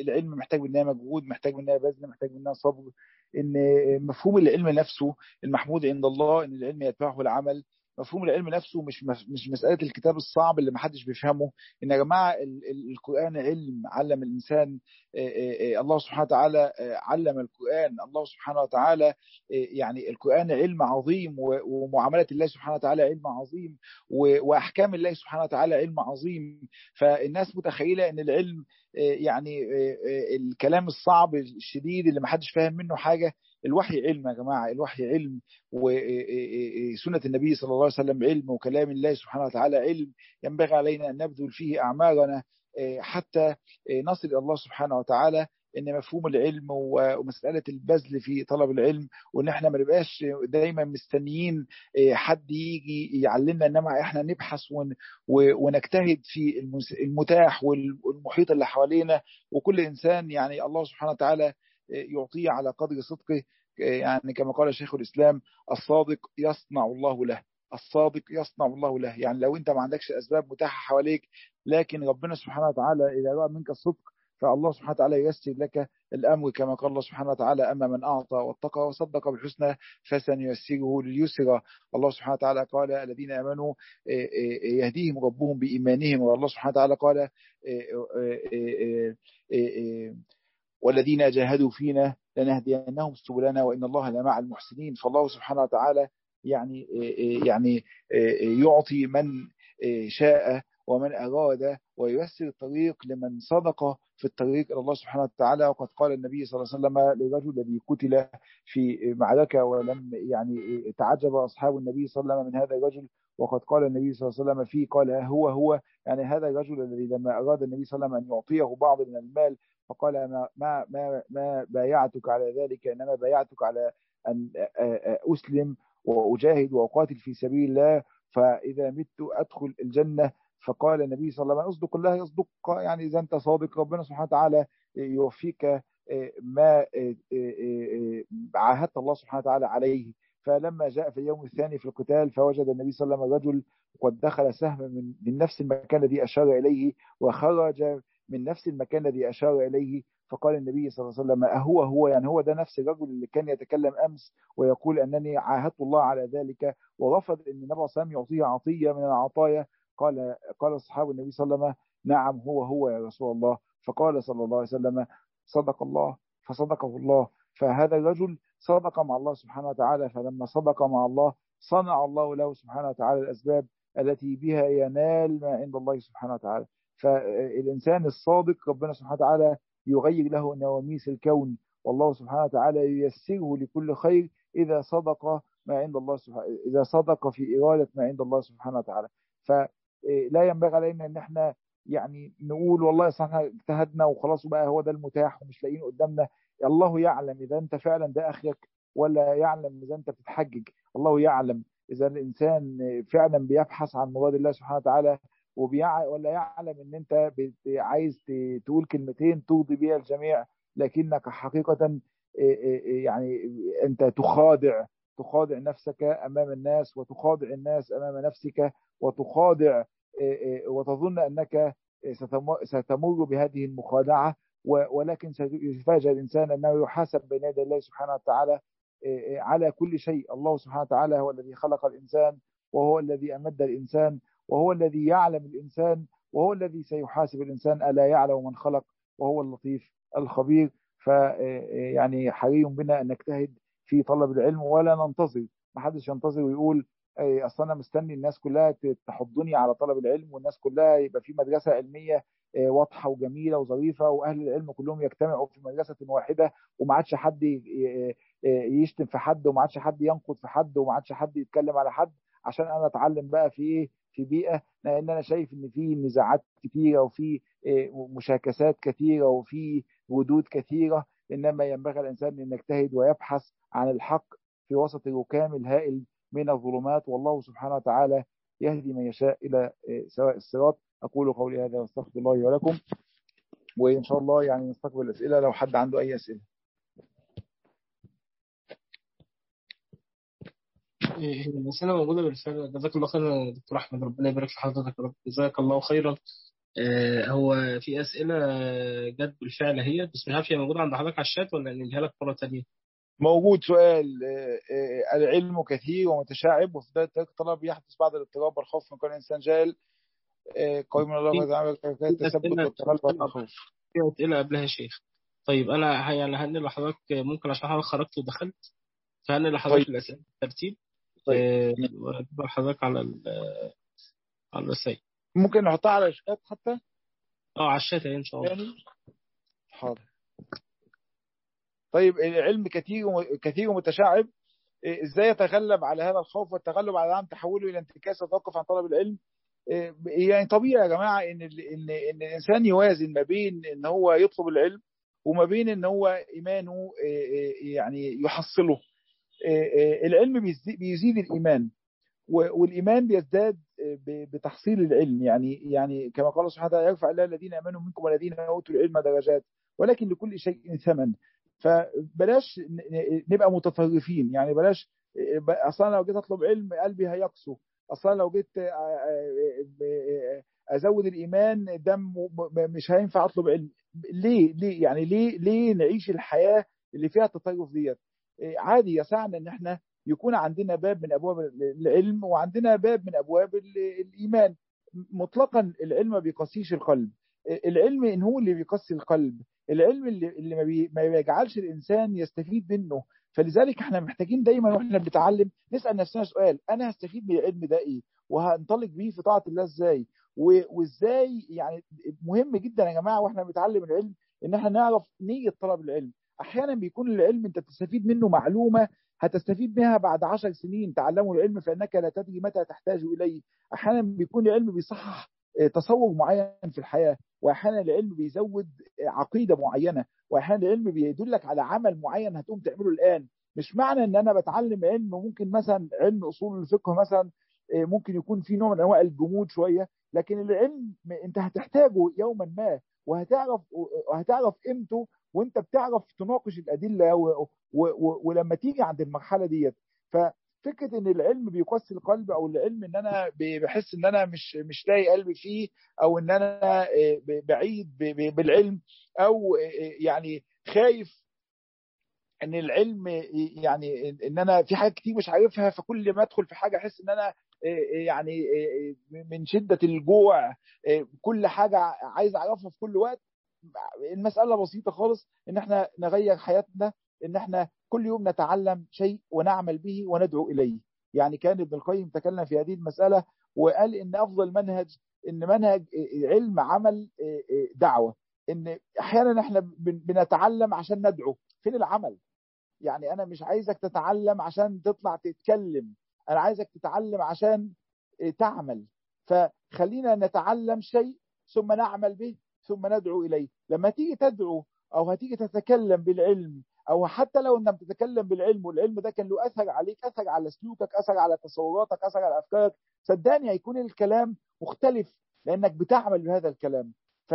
العلم محتاج مننا مجهود محتاج مننا بذل محتاج مننا صبر. إن مفهوم العلم نفسه المحمود عند الله إن العلم يتبعه العمل. مفهوم العلم نفسه مش مش مسألة الكتاب الصعب اللي ما حدش بيفهمه. إن يا جماعة القرآن علم علم الإنسان الله سبحانه وتعالى علم القرآن. الله سبحانه وتعالى يعني القرآن علم عظيم ومعاملة الله سبحانه وتعالى علم عظيم وأحكام الله سبحانه وتعالى علم عظيم. فالناس متخيلة إن العلم يعني الكلام الصعب الشديد اللي ما حدش فاهم منه حاجة الوحي علم يا جماعة الوحي علم وسنة النبي صلى الله عليه وسلم علم وكلام الله سبحانه وتعالى علم ينبغي علينا أن نبذل فيه أعمالنا حتى نصل إلى الله سبحانه وتعالى إن مفهوم العلم ومساله البذل في طلب العلم وإن إحنا ما نبقاش دايما مستنيين حد يجي يعلمنا إنما إحنا نبحث ونجتهد في المتاح والمحيط اللي حوالينا وكل إنسان يعني الله سبحانه وتعالى يعطيه على قدر صدقه يعني كما قال شيخ الإسلام الصادق يصنع الله له الصادق يصنع الله له. يعني لو أنت ما عندكش أسباب متاحة حواليك لكن ربنا سبحانه وتعالى إذا رأى منك الصدق فالله سبحانه وتعالى ييسر لك الأمر. كما قال الله سبحانه وتعالى أما من أعطى واتقى وصدق بالحسنى فسنيسره لليسرى. الله سبحانه وتعالى قال الذين آمنوا يهديهم ربهم بإيمانهم. والله سبحانه وتعالى قال والذين جاهدوا فينا لنهدينهم سبلنا وإن الله لمع المحسنين. فالله سبحانه وتعالى يعني يعني يعطي من شاء ومن أراد وييسر الطريق لمن صدق في الطريق إلى الله سبحانه وتعالى. وقد قال النبي صلى الله عليه وسلم للرجل الذي قتل في معركة ولم يعني تعجب أصحاب النبي صلى الله عليه وسلم من هذا الرجل. وقد قال النبي صلى الله عليه وسلم فيه قال هو هو يعني هذا الرجل الذي لما أراد النبي صلى الله عليه وسلم أن يعطيه بعض من المال فقال ما ما ما, ما بايعتك على ذلك إنما بايعتك على أن أسلم وأجاهد وأقاتل في سبيل الله فإذا مت أدخل الجنة. فقال النبي صلى الله عليه وسلم اصدق الله يصدق يعني إذا أنت صادق ربنا سبحانه وتعالى يوفيك ما عاهدت الله سبحانه وتعالى عليه. فلما جاء في اليوم الثاني في القتال فوجد النبي صلى الله عليه وسلم رجل قد دخل سهم من, من نفس المكان الذي أشار إليه وخرج من نفس المكان الذي أشار إليه فقال النبي صلى الله عليه وسلم أهو هو يعني هو ده نفس الرجل اللي كان يتكلم أمس ويقول أنني عاهدت الله على ذلك ورفض أن النبي صلى الله عليه وسلم يعطيه عطية من العطايا. قال قال أصحاب النبي صلى الله عليه وسلم نعم هو هو يا رسول الله. فقال صلى الله عليه وسلم صدق الله فصدقه الله. فهذا الرجل صدق مع الله سبحانه وتعالى. فلما صدق مع الله صنع الله له سبحانه وتعالى الأسباب التي بها ينال ما عند الله سبحانه وتعالى. فالإنسان الصادق ربنا سبحانه وتعالى يغير له نواميس الكون والله سبحانه وتعالى ييسره لكل خير إذا صدق ما عند الله سبحانه إذا صدق في إرادة ما عند الله سبحانه وتعالى. فلا ينبغي علينا أن إحنا يعني نقول والله إحنا اجتهدنا وخلاص بقى هو ده المتاح ومش لاقيين قدامنا. الله يعلم إذا أنت فعلا ده أخرك ولا يعلم إذا أنت بتتحجج. الله يعلم إذا الإنسان فعلا بيبحث عن مراد الله سبحانه وتعالى وبيع ولا يعلم إن أنت عايز تقول كلمتين ترضي بيها الجميع لكنك حقيقة يعني أنت تخادع تخادع نفسك أمام الناس وتخادع الناس أمام نفسك وتخادع وتظن أنك ستمر بهذه المخادعة ولكن سيفاجأ الإنسان أنه يحاسب بين يدي الله سبحانه وتعالى على كل شيء. الله سبحانه وتعالى هو الذي خلق الإنسان وهو الذي أمد الإنسان وهو الذي يعلم الإنسان وهو الذي سيحاسب الإنسان ألا يعلم من خلق وهو اللطيف الخبير. فيعني حري بنا أن نجتهد في طلب العلم ولا ننتظر. ما حدش ينتظر ويقول أصل أنا مستني الناس كلها تحضني على طلب العلم والناس كلها يبقى في مدرسة علمية واضحة وجميلة وظريفة وأهل العلم كلهم يجتمعوا في مدرسة واحدة وما عادش حد يشتم في حد وما عادش حد ينقد في حد وما عادش حد يتكلم على حد عشان أنا أتعلم بقى في إيه؟ في بيئة لأن أنا شايف إن في نزاعات كثيره وفي مشاكسات كثيره وفي ودود كثيره إنما ينبغي الإنسان إن يجتهد ويبحث عن الحق في وسط الركام الهائل من الظلمات. والله سبحانه وتعالى يهدي من يشاء إلى سواء الصراط. أقول قولي هذا واستغفر الله ولكم وإن شاء الله يعني نستقبل الأسئلة لو حد عنده أي أسئلة. الأسئلة موجودة بالفعل. جزاك الله خيرا دكتور أحمد. ربنا يبارك في حضرتك رب. جزاك الله خيرا. هو في أسئلة جت بالفعل هي. بس مش عارف هي موجودة عند حضرتك على الشات ولا نجيها لك مرة ثانية موجود سؤال. العلم كثير ومتشعب وفي ذلك الطلب يحدث بعض الاضطراب والخوف من كل إنسان جاهل قوي من الله تعالى تثبت والتغلب والخوف. في أسئلة قبلها يا شيخ. طيب أنا يعني هنقل لحضرتك ممكن عشان حضرتك خرجت ودخلت فهنقل لحضرتك طيب. الأسئلة بالترتيب. طيب. وأجيب حضرتك على على الرسائل ممكن نحطها على الشات حتى؟ آه على الشات إن شاء الله. يعني؟ حاضر. طيب العلم كثير كثير ومتشعب. إزاي يتغلب على هذا الخوف والتغلب على عدم تحوله إلى انتكاس وتوقف عن طلب العلم؟ يعني طبيعي يا جماعة إن ان إن الإنسان يوازن ما بين إن هو يطلب العلم وما بين إن هو إيمانه يعني يحصله. العلم بيزيد الإيمان والإيمان بيزداد بتحصيل العلم. يعني يعني كما قال سبحانه يرفع الله الذين آمنوا منكم والذين أوتوا العلم درجات ولكن لكل شيء ثمن. فبلاش نبقى متطرفين. يعني بلاش أصلا لو جيت أطلب علم قلبي هيقسو. أصلا لو جيت أزود الإيمان دم مش هينفع أطلب علم. ليه؟ ليه؟ يعني ليه؟ ليه نعيش الحياة اللي فيها التطرف ديت؟ عادي يسعنا إن إحنا يكون عندنا باب من أبواب العلم وعندنا باب من أبواب الإيمان. مطلقا العلم ما بيقسيش القلب. العلم إن هو اللي بيقسي القلب. العلم اللي, اللي ما, بي ما بيجعلش الإنسان يستفيد منه. فلذلك إحنا محتاجين دايما وإحنا بنتعلم نسأل نفسنا سؤال. أنا هستفيد من العلم ده إيه؟ وهنطلق بيه في طاعة الله إزاي؟ وإزاي يعني مهم جدا يا جماعة وإحنا بنتعلم العلم إن إحنا نعرف نية طلب العلم. أحيانا بيكون العلم أنت بتستفيد منه معلومة هتستفيد بها بعد عشر سنين تعلموا العلم فإنك لا تدري متى تحتاج إليه. أحيانا بيكون العلم بيصحح تصور معين في الحياة وأحيانا العلم بيزود عقيدة معينة وأحيانا العلم بيدلك على عمل معين هتقوم تعمله الآن. مش معنى إن أنا بتعلم علم ممكن مثلا علم أصول الفقه مثلا ممكن يكون في نوع من أنواع الجمود شوية لكن العلم أنت هتحتاجه يوما ما. وهتعرف وهتعرف قيمته وانت بتعرف تناقش الأدلة و... و... و... ولما تيجي عند المرحلة ديت. ففكرة إن العلم بيقسي القلب أو العلم إن أنا بحس إن أنا مش مش لاقي قلبي فيه أو إن أنا بعيد بالعلم أو يعني خايف إن العلم يعني إن أنا في حاجات كتير مش عارفها فكل ما أدخل في حاجة أحس إن أنا يعني من شدة الجوع كل حاجة عايز أعرفها في كل وقت. المسألة بسيطة خالص إن إحنا نغير حياتنا إن إحنا كل يوم نتعلم شيء ونعمل به وندعو إليه. يعني كان ابن القيم تكلم في هذه المسألة وقال إن أفضل منهج إن منهج علم عمل دعوة. إن أحيانا إحنا بنتعلم عشان ندعو. فين العمل؟ يعني أنا مش عايزك تتعلم عشان تطلع تتكلم. أنا عايزك تتعلم عشان تعمل. فخلينا نتعلم شيء ثم نعمل به ثم ندعو إليه. لما تيجي تدعو أو هتيجي تتكلم بالعلم أو حتى لو إنك بتتكلم بالعلم والعلم ده كان له أثر عليك أثر على سلوكك أثر على تصوراتك أثر على أفكارك صدقني هيكون الكلام مختلف لأنك بتعمل بهذا الكلام. ف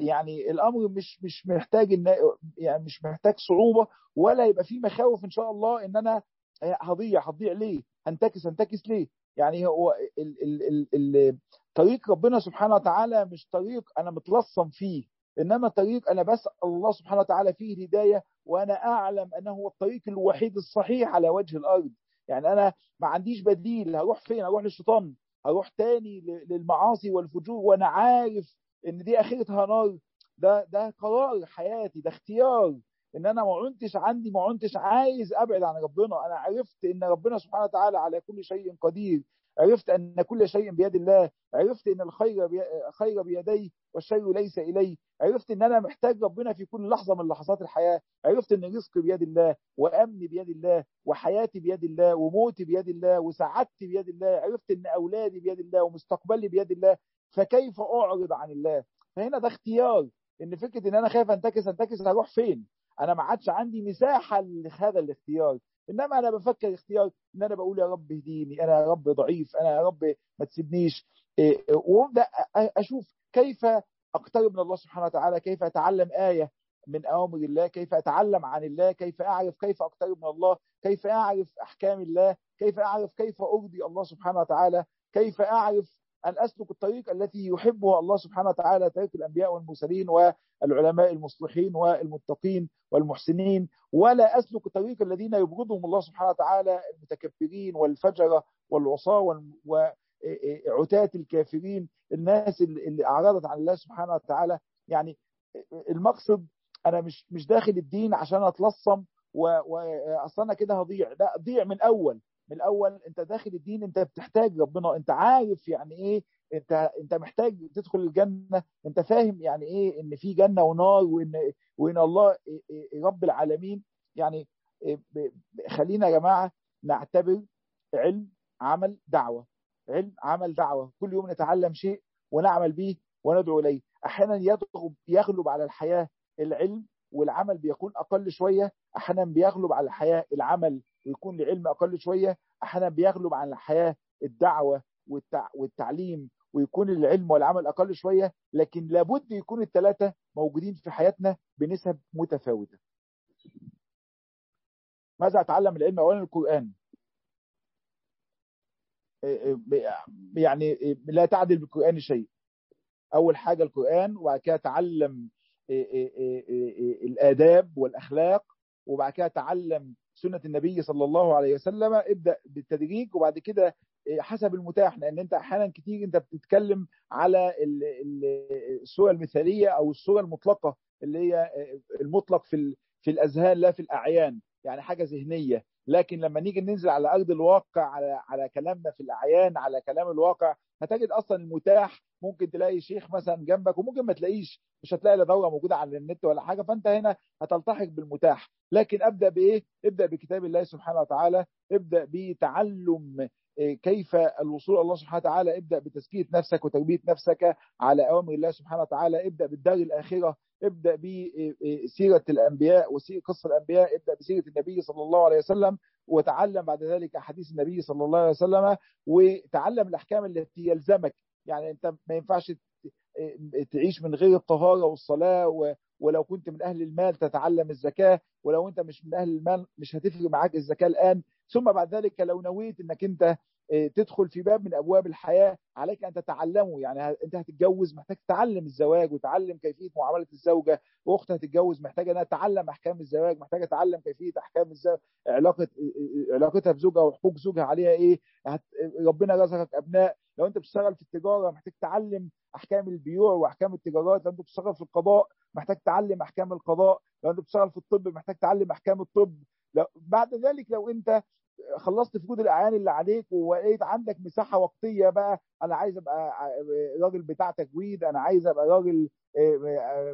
يعني الأمر مش مش محتاج إن يعني مش محتاج صعوبة ولا يبقى فيه مخاوف إن شاء الله إن أنا هضيع هضيع ليه؟ هنتكس هنتكس ليه؟ يعني هو ال ال ال ال طريق ربنا سبحانه وتعالى مش طريق أنا متلصم فيه إنما طريق أنا بسال الله سبحانه وتعالى فيه الهدايه وأنا أعلم أنه هو الطريق الوحيد الصحيح على وجه الأرض. يعني أنا ما عنديش بديل هروح فين؟ هروح للشيطان هروح تاني للمعاصي والفجور وأنا عارف إن دي آخرتها نار. ده ده قرار حياتي ده اختيار. إن أنا ما عنتش عندي ما عنتش عايز أبعد عن ربنا. أنا عرفت إن ربنا سبحانه وتعالى على كل شيء قدير. عرفت أن كل شيء بيد الله. عرفت إن الخير بي... خير بيدي والشر ليس إلي. عرفت إن أنا محتاج ربنا في كل لحظة من لحظات الحياة. عرفت إن رزقي بيد الله وأمني بيد الله وحياتي بيد الله وموتي بيد الله وسعادتي بيد الله. عرفت إن أولادي بيد الله ومستقبلي بيد الله. فكيف أعرض عن الله؟ فهنا ده اختيار. إن فكرة إن أنا خايف أنتكس أنتكس هروح فين؟ أنا ما عادش عندي مساحة لهذا الاختيار. إنما أنا بفكر اختيار إن أنا بقول يا رب اهديني أنا يا رب ضعيف أنا يا رب ما تسيبنيش. وأبدأ أشوف كيف أقترب من الله سبحانه وتعالى كيف أتعلم آية من أوامر الله كيف أتعلم عن الله كيف أعرف كيف أقترب من الله كيف أعرف أحكام الله كيف أعرف كيف أرضي الله سبحانه وتعالى كيف أعرف أن أسلك الطريق التي يحبها الله سبحانه وتعالى طريق الأنبياء والمرسلين والعلماء المصلحين والمتقين والمحسنين ولا أسلك الطريق الذين يبغضهم الله سبحانه وتعالى المتكبرين والفجرة والعصاة وعتاة الكافرين الناس اللي أعرضت عن الله سبحانه وتعالى. يعني المقصد أنا مش مش داخل الدين عشان أتلصم وأصلا أنا كده هضيع لا ضيع من أول. من الأول أنت داخل الدين أنت بتحتاج ربنا أنت عارف يعني إيه أنت أنت محتاج تدخل الجنة أنت فاهم يعني إيه إن في جنة ونار وإن وإن الله رب العالمين. يعني خلينا يا جماعة نعتبر علم عمل دعوة. علم عمل دعوة. كل يوم نتعلم شيء ونعمل به وندعو إليه. أحيانا يغلب يغلب على الحياة العلم والعمل بيكون أقل شوية أحيانا بيغلب على الحياة العمل. ويكون لعلم أقل شوية أحيانا بيغلب على الحياة الدعوة والتع... والتعليم ويكون العلم والعمل أقل شوية لكن لابد يكون الثلاثه موجودين في حياتنا بنسب متفاوتة. ماذا أتعلم العلم؟ اولا القرآن. يعني لا تعدل بالقرآن شيء. أول حاجة القرآن وبعد كده تعلم الآداب والأخلاق وبعد كده تعلم سنة النبي صلى الله عليه وسلم ابدأ بالتدريج وبعد كده حسب المتاح. لأن أنت أحيانا كتير أنت بتتكلم على الصورة المثالية أو الصورة المطلقة اللي هي المطلق في في الأذهان لا في الأعيان. يعني حاجة ذهنية. لكن لما نيجي ننزل على أرض الواقع على على كلامنا في الأعيان على كلام الواقع هتجد أصلا المتاح. ممكن تلاقي شيخ مثلا جنبك وممكن ما تلاقيش. مش هتلاقي لا دورة موجودة على النت ولا حاجة. فأنت هنا هتلتحق بالمتاح. لكن أبدأ بإيه؟ ابدأ بكتاب الله سبحانه وتعالى. ابدأ بتعلم كيف الوصول الله سبحانه وتعالى؟ ابدأ بتزكية نفسك وتربيه نفسك على أوامر الله سبحانه وتعالى. ابدأ بالدار الآخرة. ابدأ بسيره الأنبياء وقصه الأنبياء. ابدأ بسيرة النبي صلى الله عليه وسلم وتعلم بعد ذلك احاديث النبي صلى الله عليه وسلم وتعلم الأحكام التي يلزمك. يعني أنت ما ينفعش تعيش من غير الطهارة والصلاة ولو كنت من أهل المال تتعلم الزكاة. ولو أنت مش من أهل المال مش هتفرق معاك الزكاة الآن. ثم بعد ذلك لو نويت أنك أنت تدخل في باب من أبواب الحياة عليك أن تتعلمه. يعني أنت هتتجوز محتاج تتعلم الزواج وتعلم كيفية معاملة الزوجة. واخت هتتجوز محتاجة إنها تتعلم أحكام الزواج محتاجة تتعلم كيفية أحكام الزواج علاقة علاقتها بزوجها وحقوق زوجها عليها إيه. هت... ربنا رزقك أبناء. لو أنت بتشتغل في التجارة محتاج تتعلم أحكام البيوع وأحكام التجارات. لو أنت بتشتغل في القضاء محتاج تتعلم أحكام القضاء. لو أنت بتشتغل في الطب محتاج تتعلم أحكام الطب. لو بعد ذلك لو انت خلصت فقود الأعيان اللي عليك ولقيت عندك مساحة وقتية بقى أنا عايز أبقى راجل بتاع تجويد أنا عايز أبقى راجل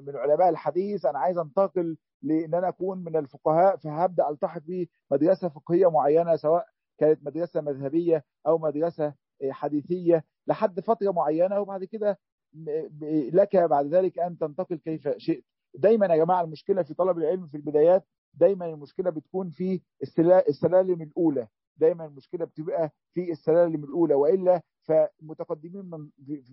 من علماء الحديث أنا عايز أنتقل لإن أنا أكون من الفقهاء فهبدأ ألتحق بمدرسة فقهية معينة سواء كانت مدرسة مذهبية أو مدرسة حديثية لحد فترة معينة وبعد كده لك بعد ذلك أن تنتقل كيف شئت. دايما يا جماعة المشكلة في طلب العلم في البدايات دايما المشكلة بتكون في السلالم الأولى. دايما المشكلة بتبقى في السلالم الأولى. وإلا فمتقدمين من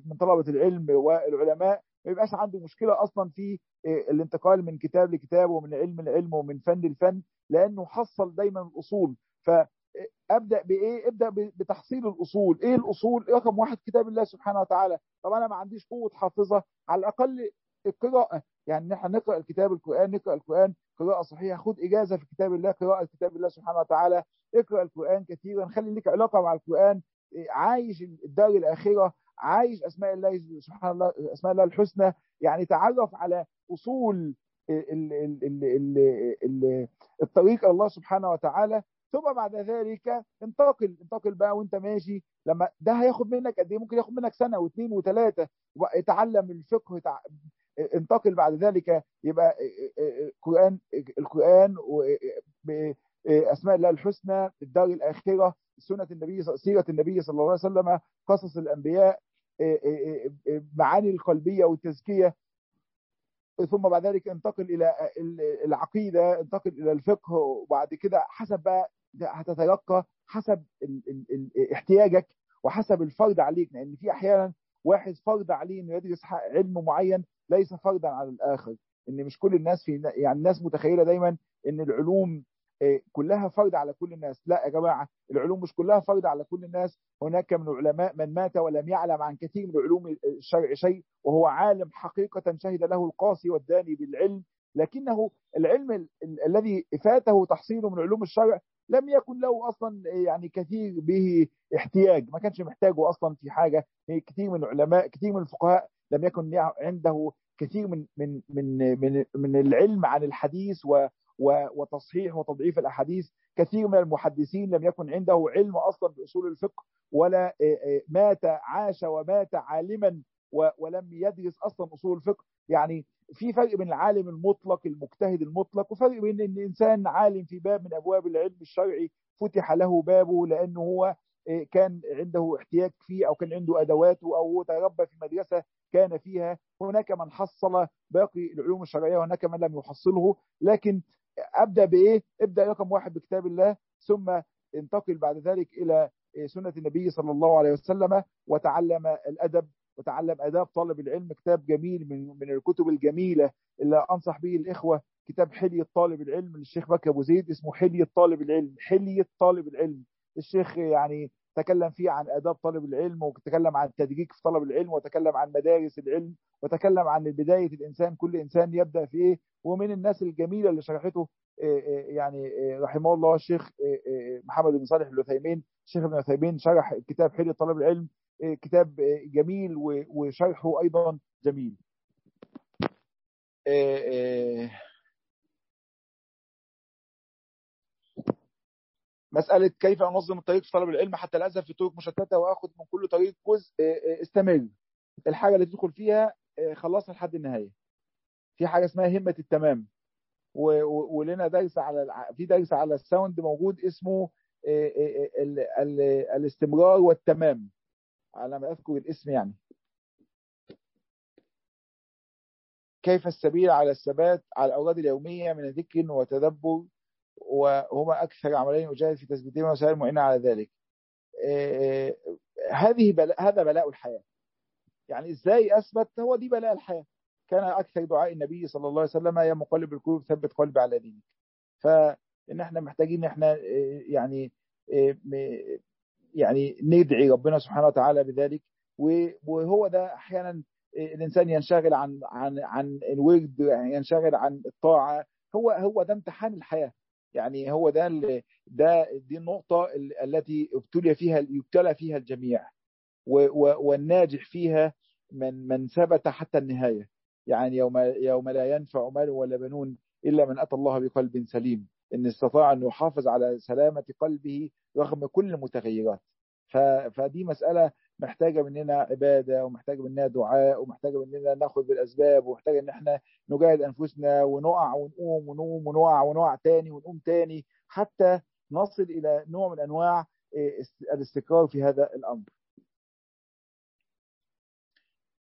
من طلبة العلم والعلماء ما يبقاش عنده مشكلة أصلا في الانتقال من كتاب لكتاب ومن علم لعلم ومن فن لفن لأنه حصل دايما الأصول. فابدا بإيه؟ ابدأ بتحصيل الأصول. إيه الأصول؟ رقم واحد؟ كتاب الله سبحانه وتعالى. طب أنا ما عنديش قوة حافظة. على الأقل القراءة. يعني نحن نقرأ الكتاب القرآن نقرأ القرآن قراءة صحيحة. خد إجازة في كتاب الله قراءة كتاب الله سبحانه وتعالى. اقرأ القرآن كثيرا. خلي لك علاقة مع القرآن. عايش الدار الآخرة. عايش أسماء الله سبحان الله أسماء الله الحسنى. يعني تعرف على أصول ال ال ال ال ال الطريق الله سبحانه وتعالى. ثم بعد ذلك انتقل. انتقل بقى وأنت ماشي. لما ده هياخد منك قد إيه؟ ممكن ياخد منك سنة واثنين وثلاثه اتعلم الفقه انتقل بعد ذلك يبقى القرآن القران أسماء الله الحسنى الدار الآخرة سنة النبي سيرة النبي صلى الله عليه وسلم قصص الأنبياء معاني القلبية والتزكية. ثم بعد ذلك انتقل إلى العقيدة انتقل إلى الفقه وبعد كده حسب بقى هتتلقى حسب احتياجك وحسب الفرض عليك لأن في أحيانا واحد فرض عليه إنه يدرس علم معين ليس فرضا على الآخر. إن مش كل الناس في يعني الناس متخيلة دايما إن العلوم كلها فرض على كل الناس. لا يا جماعة العلوم مش كلها فرض على كل الناس. هناك من العلماء من مات ولم يعلم عن كثير من علوم الشرع شيء وهو عالم حقيقة شهد له القاصي والداني بالعلم. لكنه العلم ال ال الذي فاته تحصيله من علوم الشرع لم يكن له أصلا يعني كثير به احتياج ما كانش محتاجه أصلا في حاجة. كثير من العلماء كثير من الفقهاء لم يكن عنده كثير من من من من, من العلم عن الحديث و وتصحيح وتضعيف الأحاديث. كثير من المحدثين لم يكن عنده علم أصلا بأصول الفقه ولا مات عاش ومات عالما ولم يدرس أصلا أصول الفقه. يعني في فرق بين العالم المطلق المجتهد المطلق وفرق بين إن انسان عالم في باب من أبواب العلم الشرعي فتح له بابه لأنه هو كان عنده احتياج فيه أو كان عنده أدواته أو هو تربى في مدرسة كان فيها هناك من حصل باقي العلوم الشرعية وهناك من لم يحصله لكن أبدأ بإيه؟ ابدأ رقم واحد بكتاب الله ثم انتقل بعد ذلك إلى سنة النبي صلى الله عليه وسلم وتعلم الأدب وتعلم آداب طالب العلم. كتاب جميل من من الكتب الجميلة اللي أنصح به الإخوة. كتاب حليه طالب العلم للشيخ بكر أبو زيد اسمه حليه طالب العلم. حليه طالب العلم. الشيخ يعني تكلم فيه عن آداب طالب العلم وتكلم عن التدقيق في طلب العلم وتكلم عن مدارس العلم وتكلم عن بداية الإنسان. كل إنسان يبدأ في إيه؟ ومن الناس الجميلة اللي شرحته يعني رحمه الله الشيخ محمد بن صالح العثيمين. الشيخ ابن عثيمين شرح كتاب حلية طلب العلم. كتاب جميل وشرحه أيضا جميل. مسألة كيف أنظم الطريق في طلب العلم. حتى لا في طرق مشتتة وأخذ من كل طريق جزء استمر. الحاجة اللي تدخل فيها خلصها لحد النهاية. في حاجة اسمها همة التمام. ولنا درس على في درس على الساوند موجود اسمه ال ال الاستمرار والتمام. على ما أذكر الاسم يعني. كيف السبيل على الثبات على الأوراد اليومية من ذكر وتدبر وهما أكثر عملين أجاهد في تثبيتهما وسائل معينة على ذلك. هذه بلاء هذا بلاء الحياة. يعني إزاي أثبت؟ هو دي بلاء الحياة. كان أكثر دعاء النبي صلى الله عليه وسلم يا مقلب القلوب ثبت قلبي على دينك. فإن إحنا محتاجين ان إحنا يعني يعني ندعي ربنا سبحانه وتعالى بذلك. وهو ده أحيانا الإنسان ينشغل عن عن عن الورد ينشغل عن الطاعة. هو هو ده امتحان الحياة. يعني هو ده ده دي النقطة التي ابتلي فيها يبتلى فيها الجميع. والناجح فيها من من ثبت حتى النهاية. يعني يوم يوم لا ينفع مال ولا بنون إلا من أتى الله بقلب سليم. إن استطاع أن يحافظ على سلامة قلبه رغم كل المتغيرات فدي مسألة محتاجة مننا عبادة ومحتاجة مننا دعاء ومحتاجة مننا ناخد بالأسباب ومحتاجة إن إحنا نجاهد أنفسنا ونقع ونقوم ونقوم ونقع ونقع تاني ونقوم تاني حتى نصل إلى نوع من أنواع الاستقرار في هذا الأمر.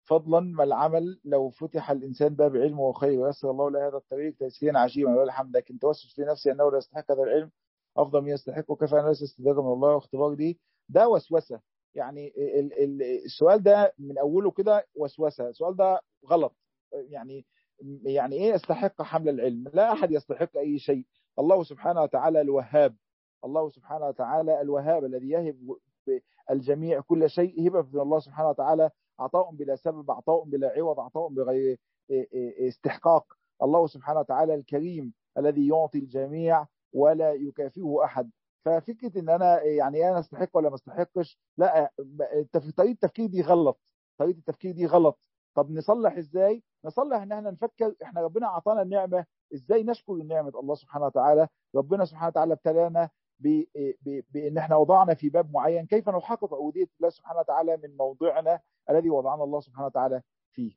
فضلا ما العمل لو فتح الإنسان باب علم وخير ويسر الله له هذا الطريق تيسيرا عجيبا. ولله الحمد لكن توسوس في نفسي أنه لا يستحق هذا العلم. أفضل من يستحقه كفى أن ليس استدراجا من الله واختبار دي. ده وسوسة. يعني السؤال ده من أوله كده وسوسة. السؤال ده غلط. يعني يعني إيه يستحق حمل العلم؟ لا أحد يستحق أي شيء. الله سبحانه وتعالى الوهاب. الله سبحانه وتعالى الوهاب الذي يهب الجميع كل شيء. هبه من الله سبحانه وتعالى عطاء بلا سبب عطاء بلا عوض عطاء بغير استحقاق. الله سبحانه وتعالى الكريم الذي يعطي الجميع ولا يكافئه أحد. ففكرة إن أنا يعني أنا أستحق ولا ما أستحقش لا طريقة التفكير دي غلط. طريقة التفكير دي غلط. طب نصلح إزاي؟ نصلح إن إحنا نفكر إحنا ربنا أعطانا النعمة. إزاي نشكر نعمه الله سبحانه وتعالى؟ ربنا سبحانه وتعالى ابتلانا بإن إحنا وضعنا في باب معين. كيف نحقق عبوديه الله سبحانه وتعالى من موضعنا الذي وضعنا الله سبحانه وتعالى فيه.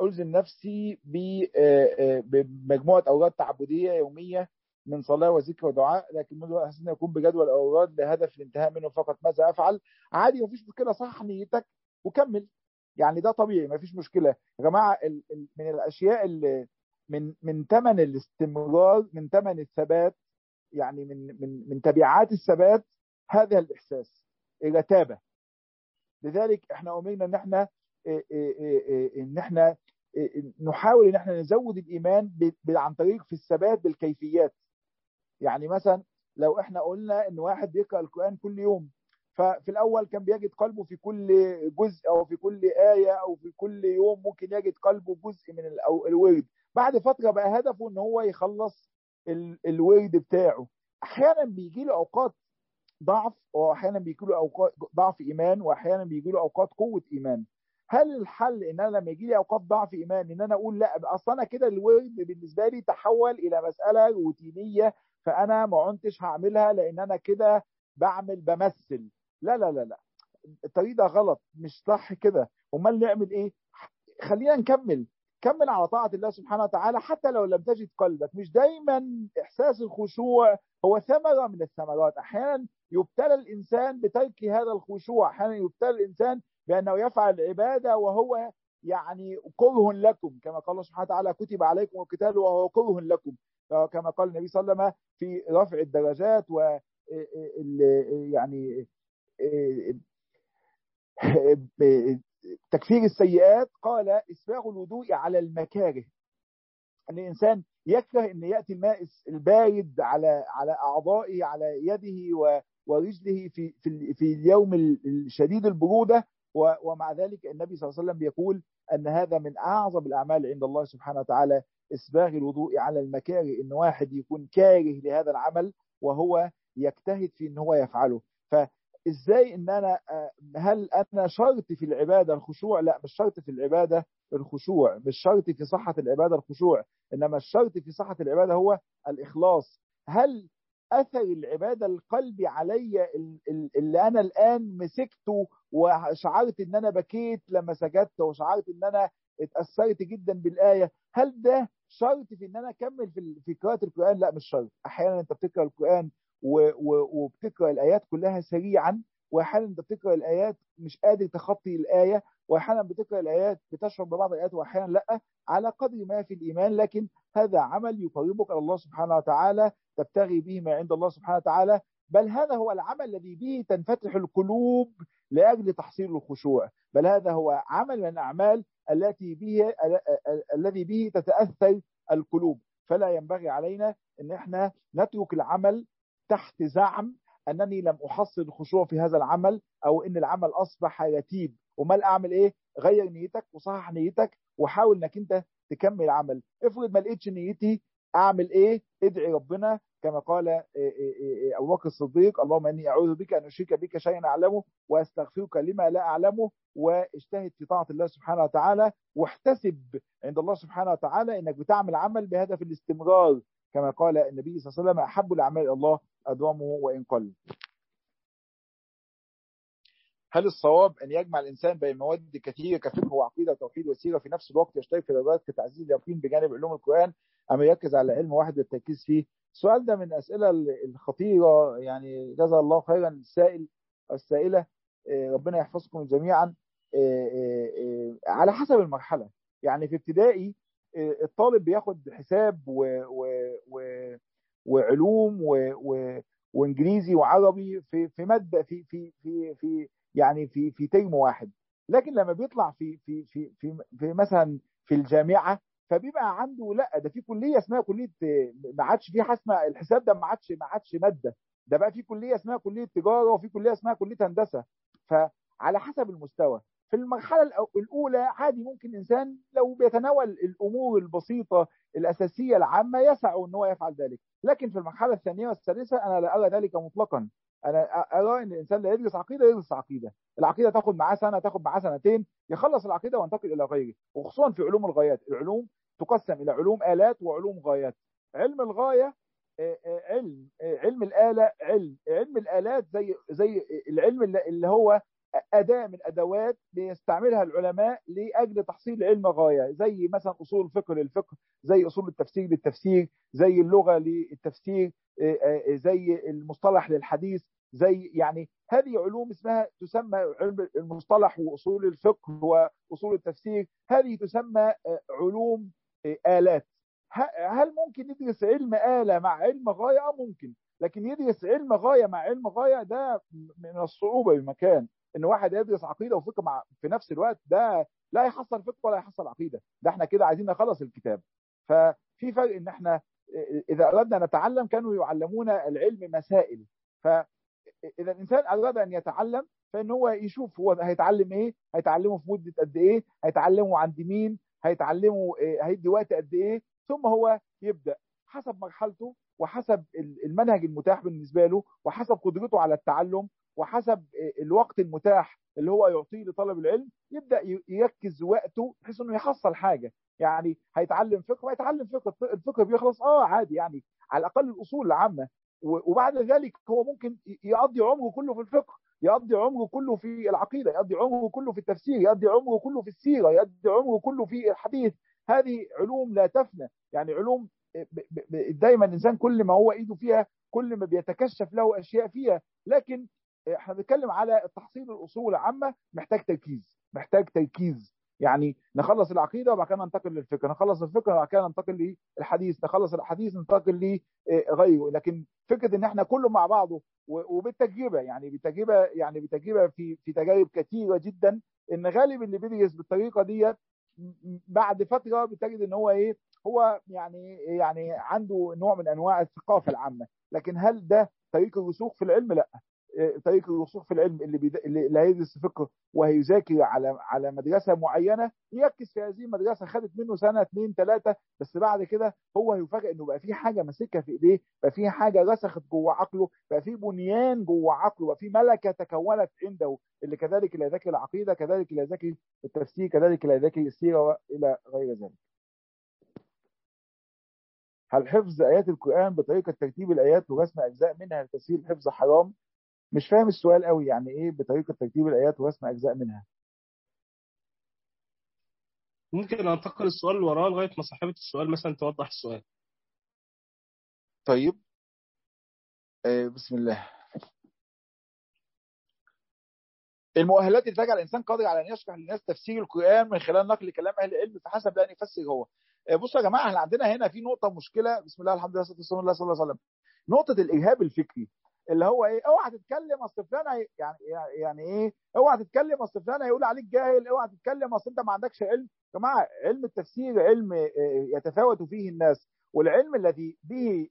ألزم نفسي بمجموعة أوراد تعبدية يومية من صلاة وذكر ودعاء لكن منذ أن يكون بجدول أوراد لهدف الانتهاء منه فقط ماذا أفعل؟ عادي مفيش مشكلة صح نيتك وكمل. يعني ده طبيعي مفيش مشكلة. يا جماعة من الأشياء اللي من من ثمن الاستمرار من ثمن الثبات يعني من من من تبعات الثبات هذا الإحساس. الرتابة لذلك إحنا أمرنا إن إحنا إن إحنا نحاول إن إحنا نزود الإيمان عن طريق في الثبات بالكيفيات. يعني مثلا لو إحنا قلنا إن واحد بيقرأ القرآن كل يوم ففي الأول كان بيجد قلبه في كل جزء أو في كل آية أو في كل يوم ممكن يجد قلبه جزء من الورد. بعد فترة بقى هدفه إن هو يخلص الورد بتاعه. أحيانا بيجي له أوقات ضعف وأحيانا بيجي له أوقات ضعف إيمان وأحيانا بيجي له أوقات قوة إيمان. هل الحل إن أنا لما يجي لي أوقات ضعف إيمان إن أنا أقول لا؟ أصل أنا كده الورد بالنسبة لي تحول إلى مسألة روتينية فأنا ما عنتش هعملها لأن أنا كده بعمل بمثل. لا لا لا لا. الطريق ده غلط مش صح كده. أمال نعمل إيه؟ خلينا نكمل. كمل على طاعة الله سبحانه وتعالى حتى لو لم تجد قلبك. مش دايما إحساس الخشوع هو ثمرة من الثمرات. أحيانا يبتلى الإنسان بترك هذا الخشوع. أحيانا يبتلى الإنسان بأنه يفعل العبادة وهو يعني كره لكم كما قال الله سبحانه وتعالى كتب عليكم القتال وهو كره لكم. كما قال النبي صلى الله عليه وسلم في رفع الدرجات و يعني تكفير السيئات قال اسباغ الوضوء على المكاره. إن الإنسان يكره إن يأتي الماء البارد على على أعضائه على يده ورجله في في في اليوم الشديد البرودة ومع ذلك النبي صلى الله عليه وسلم بيقول أن هذا من أعظم الأعمال عند الله سبحانه وتعالى اسباغ الوضوء على المكاره إن واحد يكون كاره لهذا العمل وهو يجتهد في إن هو يفعله. فإزاي إن أنا هل أنا شرط في العبادة الخشوع؟ لا مش شرط في العبادة الخشوع مش شرط في صحة العبادة الخشوع إنما الشرط في صحة العبادة هو الإخلاص. هل أثر العبادة القلبي عليا اللي أنا الآن مسكته وشعرت إن أنا بكيت لما سجدت وشعرت إن أنا اتأثرت جدا بالآية. هل ده شرط في إن أنا أكمل في قراءة القرآن؟ لا مش شرط. أحيانا أنت بتقرأ القرآن وبتقرأ الآيات كلها سريعا واحيانا أنت بتقرأ الآيات مش قادر تخطي الآية واحيانا بتقرأ الآيات بتشعر ببعض الآيات واحيانا لأ على قدر ما في الإيمان. لكن هذا عمل يقربك إلى الله سبحانه وتعالى تبتغي به ما عند الله سبحانه وتعالى. بل هذا هو العمل الذي به تنفتح القلوب لأجل تحصيل الخشوع. بل هذا هو عمل من الأعمال التي به الذي به تتأثر القلوب. فلا ينبغي علينا إن إحنا نترك العمل تحت زعم أنني لم أحصل الخشوع في هذا العمل أو إن العمل أصبح رتيب. وما اعمل إيه؟ غير نيتك وصحح نيتك وحاول إنك أنت تكمل عمل. افرض ما لقيتش نيتي اعمل إيه؟ ادعي ربنا. كما قال أبو بكر الصديق اللهم إني أعوذ بك أن أشرك بك شيئا أعلمه وأستغفرك لما لا أعلمه. واجتهد في طاعة الله سبحانه وتعالى واحتسب عند الله سبحانه وتعالى إنك بتعمل عمل بهدف الاستمرار. كما قال النبي صلى الله عليه وسلم أحب الأعمال إلى الله أدومه وإن قل. هل الصواب أن يجمع الإنسان بين مواد كثيرة كفقه وعقيدة وتوحيد وسيرة في نفس الوقت يشترك في درجات كتعزيز اليقين بجانب علوم القرآن أم يركز على علم واحد والتركيز فيه؟ السؤال ده من الأسئلة الخطيرة يعني جزا الله خيرا السائل السائلة ربنا يحفظكم جميعا على حسب المرحلة يعني في ابتدائي الطالب بياخد حساب و و و وعلوم و و وإنجليزي وعربي في في مادة في في في في يعني في في ترم واحد. لكن لما بيطلع في في في في, في مثلا في الجامعة فبيبقى عنده لا ده في كلية اسمها كلية ما عادش في حاجة اسمها الحساب ده ما عادش ما عادش مادة. ده بقى في كلية اسمها كلية تجارة وفي كلية اسمها كلية هندسة. فعلى حسب المستوى. في المرحلة الأولى عادي ممكن إنسان لو بيتناول الأمور البسيطة الأساسية العامة يسع إن هو يفعل ذلك. لكن في المرحلة الثانية والثالثة أنا لا أرى ذلك مطلقا. أنا ارى إن الإنسان لا يدرس عقيدة يدرس عقيدة. العقيدة تاخد معاه سنة تاخد معاه سنتين يخلص العقيدة وينتقل إلى غيره وخصوصا في علوم الغايات. العلوم تقسم إلى علوم آلات وعلوم غايات. علم الغاية علم علم الآلة علم علم الآلات زي زي العلم اللي هو أداة من أدوات بيستعملها العلماء لأجل تحصيل علم غاية زي مثلا أصول الفقه للفقه زي أصول التفسير للتفسير زي اللغة للتفسير زي المصطلح للحديث زي يعني هذه علوم اسمها تسمى علم المصطلح وأصول الفقه وأصول التفسير هذه تسمى علوم آلات هل ممكن يدرس علم آلة مع علم غاية؟ ممكن لكن يدرس علم غاية مع علم غاية ده من الصعوبة بمكان إن واحد يدرس عقيدة وفقه مع في نفس الوقت ده لا يحصل فقه ولا يحصل عقيدة. ده إحنا كده عايزين نخلص الكتاب. ففي فرق إن إحنا إذا أردنا نتعلم كانوا يعلمونا العلم مسائل. فاذا الإنسان أراد أن يتعلم فإن هو يشوف هو هيتعلم إيه؟ هيتعلمه في مدة قد إيه؟ هيتعلمه عند مين؟ هيتعلمه هيدي وقت قد إيه؟ ثم هو يبدأ. حسب مرحلته وحسب المنهج المتاح بالنسبة له وحسب قدرته على التعلم وحسب الوقت المتاح اللي هو يعطيه لطلب العلم يبدأ يركز وقته بحيث إنه يحصل حاجة. يعني هيتعلم فقه هيتعلم فقه الفقه بيخلص آه عادي يعني على الأقل الأصول العامة. وبعد ذلك هو ممكن يقضي عمره كله في الفقه يقضي عمره كله في العقيدة يقضي عمره كله في التفسير يقضي عمره كله في السيرة يقضي عمره كله في الحديث. هذه علوم لا تفنى. يعني علوم دايما الإنسان كل ما هو إيده فيها كل ما بيتكشف له أشياء فيها لكن إحنا بنتكلم على تحصيل الأصول العامة محتاج تركيز محتاج تركيز. يعني نخلص العقيدة وبعد كده ننتقل للفقه. نخلص الفقه وبعد كده ننتقل للحديث. نخلص الحديث ننتقل لغيره لكن فكرة إن إحنا كله مع بعضه وبالتجربة يعني بالتجربة يعني بالتجربة في في تجارب كثيره جدا إن غالب اللي بيدرس بالطريقة ديت بعد فترة بتجد إن هو إيه هو يعني يعني عنده نوع من أنواع الثقافة العامة. لكن هل ده طريق الرسوخ؟ في العلم لا. طريق الرسوخ في العلم اللي بيد... اللي هيدرس فقه وهيذاكر على على مدرسة معينة يركز في هذه المدرسة خدت منه سنة اثنين ثلاثة بس بعد كده هو هيفاجئ إنه بقى في حاجة ماسكها في إيديه بقى في حاجة رسخت جوه عقله بقى في بنيان جوه عقله بقى في ملكة تكونت عنده اللي كذلك اللي يذاكر العقيدة كذلك اللي يذاكر التفسير كذلك اللي يذاكر السيرة إلى غير ذلك. هل حفظ آيات القرآن بطريقة ترتيب الآيات ورسم أجزاء منها لتسهيل الحفظ حرام؟ مش فاهم السؤال قوي يعني إيه بطريقة ترتيب الآيات ورسم أجزاء منها؟ ممكن أنتقل السؤال اللي وراه لغاية ما صاحبة السؤال مثلا توضح السؤال. طيب. آه بسم الله. المؤهلات اللي تجعل الإنسان قادر على أن يشرح للناس تفسير القرآن من خلال نقل كلام أهل العلم فحسب أن يفسر هو. آه بصوا يا جماعة إحنا عندنا هنا في نقطة مشكلة. بسم الله الحمد لله والصلاة والسلام صلى الله عليه وسلم. نقطة الإرهاب الفكري. اللي هو إيه اوعى تتكلم اصل فلان يعني يعني إيه؟ اوعى تتكلم اصل فلان هيقول عليك جاهل اوعى تتكلم اصل انت ما عندكش علم. يا جماعة علم التفسير علم يتفاوت فيه الناس. والعلم الذي به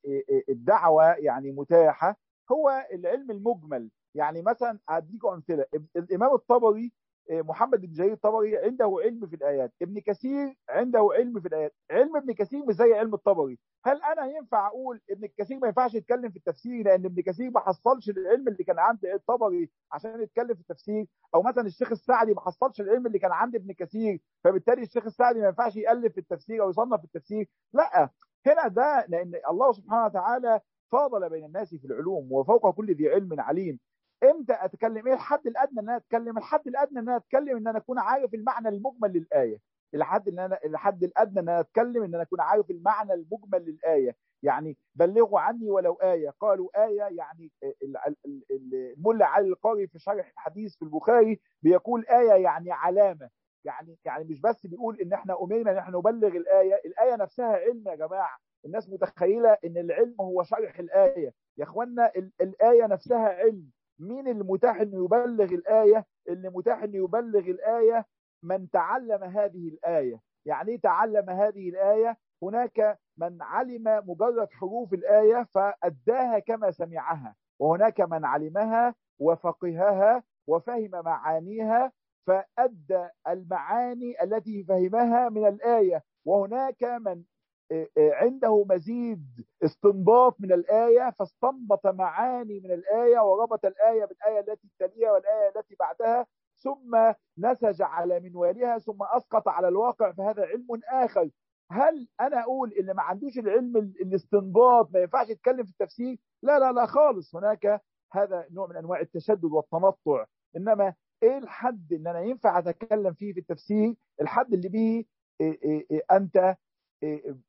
الدعوة يعني متاحة هو العلم المجمل. يعني مثلا هديكم أمثلة. الإمام الطبري محمد بن جرير الطبري عنده علم في الآيات. ابن كثير عنده علم في الآيات. علم ابن كثير مش زي علم الطبري. هل أنا ينفع أقول ابن كثير ما ينفعش يتكلم في التفسير لأن ابن كثير ما حصلش العلم اللي كان عند الطبري عشان يتكلم في التفسير؟ أو مثلا الشيخ السعدي ما حصلش العلم اللي كان عند ابن كثير فبالتالي الشيخ السعدي ما ينفعش يألف في التفسير أو يصنف في التفسير؟ لأ. هنا ده لأن الله سبحانه وتعالى فاضل بين الناس في العلوم وفوق كل ذي علم عليم. إمتى اتكلم؟ إيه الحد الادنى ان أنا اتكلم؟ الحد الادنى ان أنا اتكلم ان أنا اكون عارف المعنى المجمل للآية. الحد ان أنا الحد الادنى ان أنا اتكلم ان أنا اكون عارف المعنى المجمل للآية. يعني بلغوا عني ولو آية. قالوا آية يعني الملا علي القاري في شرح الحديث في البخاري بيقول آية يعني علامة. يعني يعني مش بس بيقول إن إحنا أمرنا إن إحنا نبلغ الآية. الآية نفسها علم يا جماعة. الناس متخيلة إن العلم هو شرح الآية. يا إخوانا الآية نفسها علم. مين المتاح إنه يبلغ الآية؟ اللي متاح إنه يبلغ الآية من تعلم هذه الآية. يعني إيه تعلم هذه الآية؟ هناك من علم مجرد حروف الآية فأداها كما سمعها وهناك من علمها وفقهها وفهم معانيها فأدى المعاني التي فهمها من الآية. وهناك من عنده مزيد استنباط من الآية فاستنبط معاني من الآية وربط الآية بالآية التي تليها والآية التي بعدها ثم نسج على منوالها ثم أسقط على الواقع فهذا علم آخر. هل أنا أقول اللي ما عندوش العلم الاستنباط ما ينفعش يتكلم في التفسير؟ لا لا لا خالص. هناك هذا نوع من أنواع التشدد والتنطع. إنما إيه الحد إن أنا ينفع أتكلم فيه في التفسير؟ الحد اللي به إيه إيه إيه أنت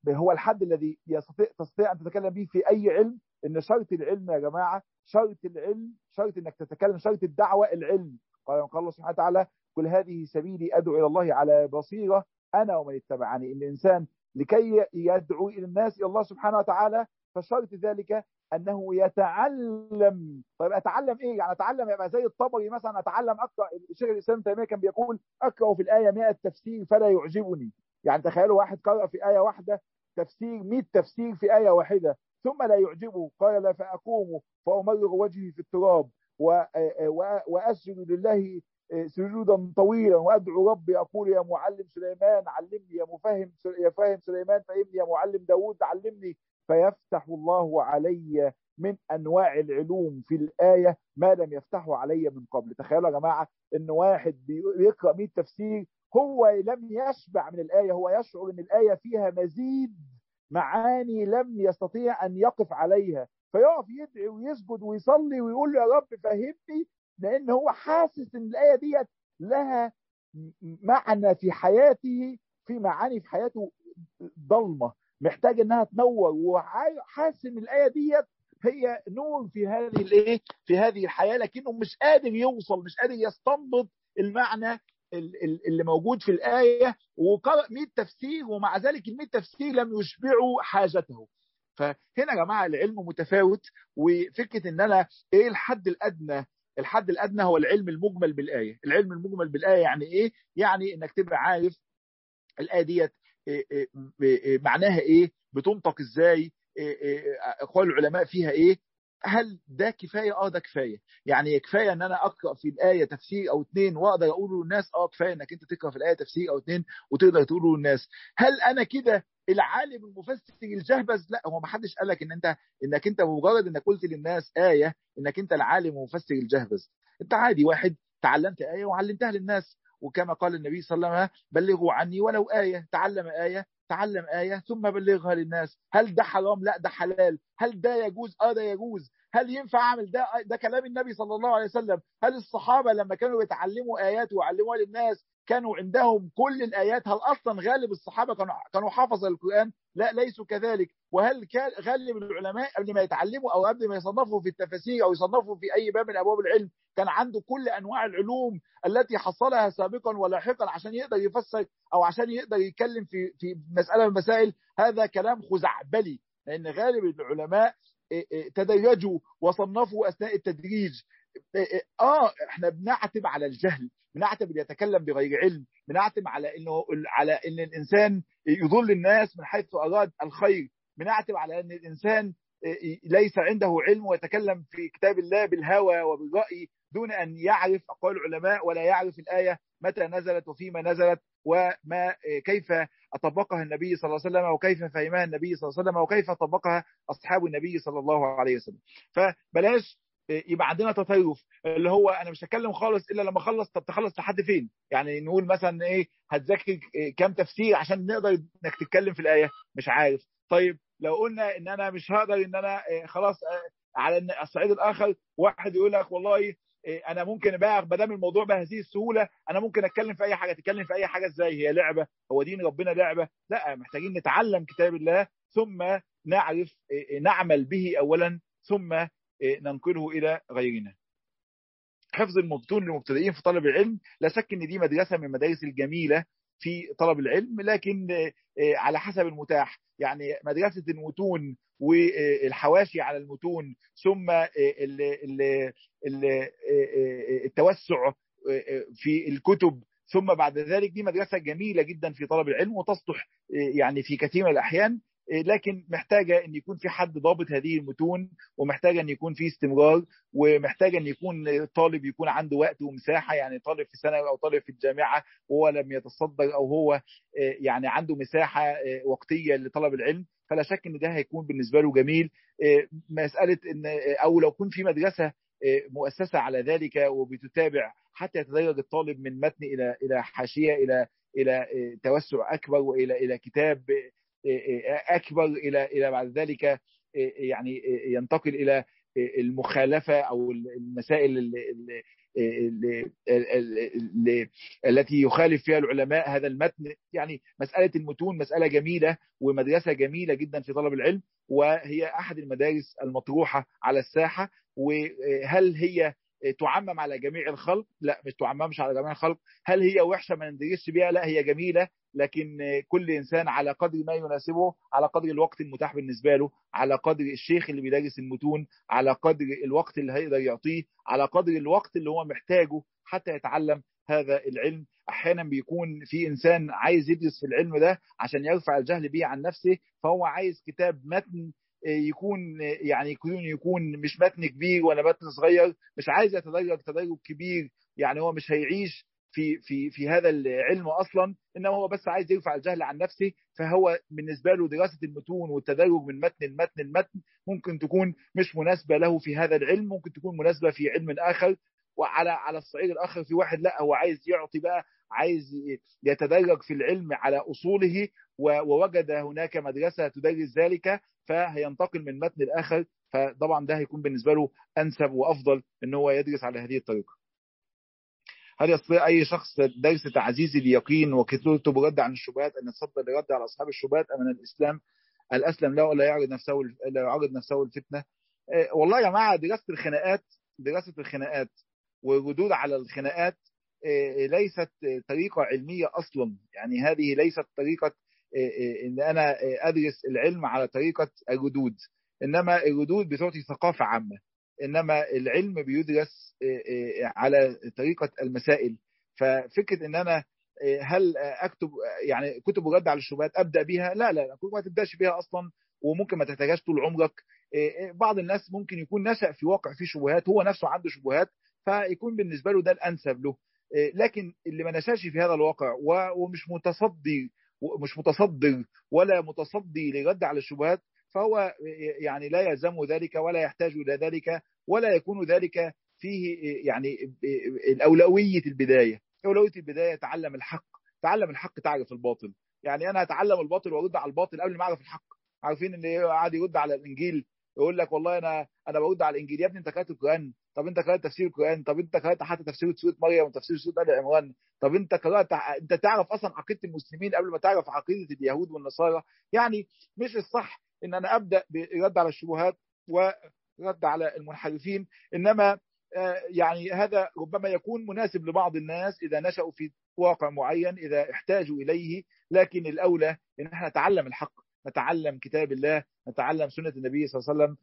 هو الحد الذي يستطيع تستطيع أن تتكلم به في أي علم؟ إن شرط العلم يا جماعة شرط العلم شرط إنك تتكلم شرط الدعوة العلم. قال الله سبحانه وتعالى كل هذه سبيلي أدعو إلى الله على بصيرة أنا ومن اتبعني. إن الإنسان لكي يدعو إلى الناس إلى الله سبحانه وتعالى فشرط ذلك أنه يتعلم. طيب أتعلم إيه؟ يعني أتعلم يبقى زي الطبري مثلا أتعلم أقرأ. الشيخ الإسلام تيمية كان بيقول أقرأ في الآية 100 تفسير فلا يعجبني. يعني تخيلوا واحد قرأ في آية واحدة تفسير 100 تفسير في آية واحدة ثم لا يعجبه. قال لا فأقوم فأمرغ وجهي في التراب وأسجد لله سجودا طويلا وأدعو ربي. أقول يا معلم سليمان علمني يا مفهم يا فاهم سليمان فهمني يا معلم داود علمني. فيفتح الله علي من أنواع العلوم في الآية ما لم يفتحه علي من قبل. تخيلوا يا جماعة إن واحد بيقرأ 100 تفسير هو لم يشبع من الآية هو يشعر أن الآية فيها مزيد معاني لم يستطيع أن يقف عليها. فيقف يدعي ويسجد ويصلي ويقول يا رب فهمني لأن هو حاسس أن الآية ديت لها معنى في حياته في معاني في حياته ضلمة محتاج إنها تنور. وحاسس إن الآية ديت هي نور في هذه الإيه؟ في هذه الحياة لكنه مش قادر يوصل مش قادر يستنبط المعنى اللي موجود في الآية وقرأ 100 تفسير ومع ذلك ال 100 تفسير لم يشبعوا حاجته. فهنا يا جماعة العلم متفاوت وفكرة إن أنا إيه الحد الأدنى الحد الأدنى هو العلم المجمل بالآية. العلم المجمل بالآية يعني إيه؟ يعني إنك تبقى عارف الآية ديت معناها إيه؟ بتنطق إزاي؟ أقوال العلماء فيها إيه؟ هل ده كفاية؟ آه ده كفاية. يعني كفاية إن أنا أقرأ في الآية تفسير أو اتنين وأقدر أقول للناس؟ آه كفاية إنك أنت تقرأ في الآية تفسير أو اتنين وتقدر تقول للناس. هل أنا كده العالم المفسر الجهبذ؟ لا هو ما حدش قال لك إن أنت إنك أنت بمجرد إنك قلت للناس آية إنك أنت العالم المفسر الجهبذ. أنت عادي واحد تعلمت آية وعلمتها للناس. وكما قال النبي صلى الله عليه وسلم بلغوا عني ولو آية تعلم آية تعلم آية ثم بلغها للناس. هل ده حرام؟ لا ده حلال. هل ده يجوز؟ آه ده يجوز. هل ينفع أعمل ده؟ ده كلام النبي صلى الله عليه وسلم. هل الصحابة لما كانوا يتعلموا آيات ويعلموها للناس كانوا عندهم كل الآيات هل أصلا غالب الصحابة كانوا كانوا حافظ القرآن؟ لا ليسوا كذلك. وهل كان غالب العلماء قبل ما يتعلموا أو قبل ما يصنفوا في التفاسير أو يصنفوا في أي باب من أبواب العلم كان عنده كل أنواع العلوم التي حصلها سابقا ولاحقا عشان يقدر يفسر أو عشان يقدر يتكلم في في مسألة من المسائل هذا كلام خزعبلي لأن غالب العلماء تدرجوا وصنفوا أثناء التدريج. آه إحنا بنعتب على الجهل. بنعتب اللي يتكلم بغير علم بنعتب على إنه على إن الإنسان يضل الناس من حيث أراد الخير بنعتب على إن الإنسان ليس عنده علم ويتكلم في كتاب الله بالهوى وبالرأي دون أن يعرف أقوال العلماء ولا يعرف الآية متى نزلت وفيما نزلت وما كيف طبقها النبي صلى الله عليه وسلم وكيف فهمها النبي صلى الله عليه وسلم وكيف طبقها أصحاب النبي صلى الله عليه وسلم. فبلاش يبقى عندنا تطرف اللي هو أنا مش هتكلم خالص إلا لما أخلص طب تخلص لحد فين؟ يعني نقول مثلا إيه هتذاكر كام تفسير عشان نقدر إنك تتكلم في الآية؟ مش عارف. طيب لو قلنا إن أنا مش هقدر إن أنا خلاص على الصعيد الآخر واحد يقول لك والله أنا ممكن بقى ما دام الموضوع بهذه السهولة أنا ممكن أتكلم في أي حاجة تتكلم في أي حاجة إزاي؟ هي لعبة؟ هو دين ربنا لعبة؟ لا محتاجين نتعلم كتاب الله ثم نعرف نعمل به اولا ثم ننقله إلى غيرنا. حفظ المتون للمبتدئين في طلب العلم لا شك إن دي مدرسة من المدارس الجميلة في طلب العلم لكن على حسب المتاح. يعني مدرسة المتون والحواشي على المتون ثم التوسع في الكتب ثم بعد ذلك دي مدرسة جميلة جدا في طلب العلم وتصلح يعني في كثير من الأحيان. لكن محتاجة أن يكون في حد ضابط هذه المتون ومحتاجة أن يكون في استمرار ومحتاجة أن يكون الطالب يكون عنده وقت ومساحة يعني طالب في ثانوي أو طالب في الجامعة وهو لم يتصدر أو هو يعني عنده مساحة وقتية لطلب العلم فلا شك أن ده هيكون بالنسبة له جميل. مسألة أن أو لو كن في مدرسة مؤسسة على ذلك وبتتابع حتى يتدرج الطالب من متن إلى إلى حاشية إلى إلى توسع أكبر وإلى إلى كتاب أكبر إلى إلى بعد ذلك يعني ينتقل إلى المخالفة أو المسائل التي يخالف فيها العلماء هذا المتن. يعني مسألة المتون مسألة جميلة ومدرسة جميلة جدا في طلب العلم وهي أحد المدارس المطروحة على الساحة وهل هي تعمم على جميع الخلق؟ لا مش تعممش على جميع الخلق. هل هي وحشة ما ندرسش بيها؟ لا هي جميلة لكن كل إنسان على قدر ما يناسبه على قدر الوقت المتاح بالنسبة له على قدر الشيخ اللي بيدرس المتون على قدر الوقت اللي هيقدر يعطيه على قدر الوقت اللي هو محتاجه حتى يتعلم هذا العلم. أحيانا بيكون في إنسان عايز يدرس في العلم ده عشان يرفع الجهل به عن نفسه فهو عايز كتاب متن يكون يعني يكون يكون مش متن كبير ولا متن صغير مش عايز يتدرج تدرج كبير. يعني هو مش هيعيش في في في هذا العلم أصلا إنما هو بس عايز يرفع الجهل عن نفسه. فهو بالنسبة له دراسة المتون والتدرج من متن المتن المتن ممكن تكون مش مناسبة له في هذا العلم ممكن تكون مناسبة في علم آخر. وعلى على الصعيد الآخر في واحد لا هو عايز يعطي بقى عايز يتدرج في العلم على أصوله ووجد هناك مدرسة تدرس ذلك فهينتقل من متن الآخر فطبعا ده هيكون بالنسبة له أنسب وأفضل إن هو يدرس على هذه الطريقة. هل يستطيع أي شخص درس تعزيز اليقين وكتبته برد عن الشبهات أن يتصدى لرد على أصحاب الشبهات أم أن الإسلام الأسلم له ولا يعرض نفسه لا يعرض نفسه الفتنة؟ والله يا جماعة دراسة الخناقات دراسة الخناقات والردود على الخناقات ليست طريقة علمية أصلا. يعني هذه ليست طريقة إن أنا أدرس العلم على طريقة الردود. إنما الردود بتعطي ثقافة عامة. إنما العلم بيدرس على طريقة المسائل. ففكرة إن أنا هل أكتب يعني كتب رد على الشبهات أبدأ بيها؟ لا لا ما تبدأش بيها أصلا وممكن ما تحتاجهاش طول عمرك. بعض الناس ممكن يكون نشأ في واقع فيه شبهات هو نفسه عنده شبهات فيكون بالنسبة له ده الأنسب له. لكن اللي ما نشاش في هذا الواقع ومش متصدي مش متصدر ولا متصدي لرد على الشبهات فهو يعني لا يلزم ذلك ولا يحتاج إلى ذلك ولا يكون ذلك فيه يعني الأولوية البداية. أولوية البداية تعلم الحق تعلم الحق تعرف الباطل. يعني أنا أتعلم الباطل وأرد على الباطل قبل ما أعرف الحق. عارفين إن قاعد يرد على الإنجيل يقول لك والله أنا أنا برد على الإنجيل. يا ابني أنت قرأت القرآن. طب أنت قرأت تفسير القرآن؟ طب أنت قرأت حتى تفسير سورة مريم وتفسير سورة آل عمران؟ طب أنت قرأت أنت تعرف أصلا عقيدة المسلمين قبل ما تعرف عقيدة اليهود والنصارى؟ يعني مش الصح إن أنا أبدأ برد على الشبهات ورد على المنحرفين. إنما يعني هذا ربما يكون مناسب لبعض الناس إذا نشأوا في واقع معين إذا احتاجوا إليه. لكن الأولى إن إحنا نتعلم الحق. نتعلم كتاب الله نتعلم سنة النبي صلى الله عليه وسلم.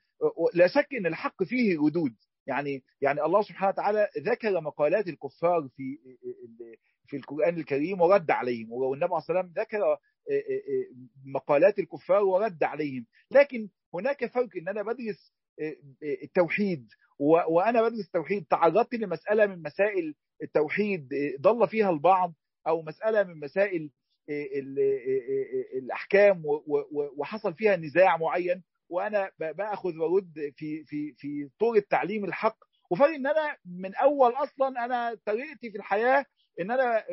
لا شك إن الحق فيه ردود يعني يعني الله سبحانه وتعالى ذكر مقالات الكفار في في القرآن الكريم ورد عليهم. والنبي عليه الصلاه والسلام ذكر مقالات الكفار ورد عليهم. لكن هناك فرق إن أنا بدرس التوحيد. وأنا بدرس التوحيد تعرضت لمسألة من مسائل التوحيد ضل فيها البعض أو مسألة من مسائل الأحكام وحصل فيها نزاع معين وأنا بأخذ وأرد في في في طور التعليم الحق. وفرق إن أنا من أول أصلا أنا طريقتي في الحياة إن أنا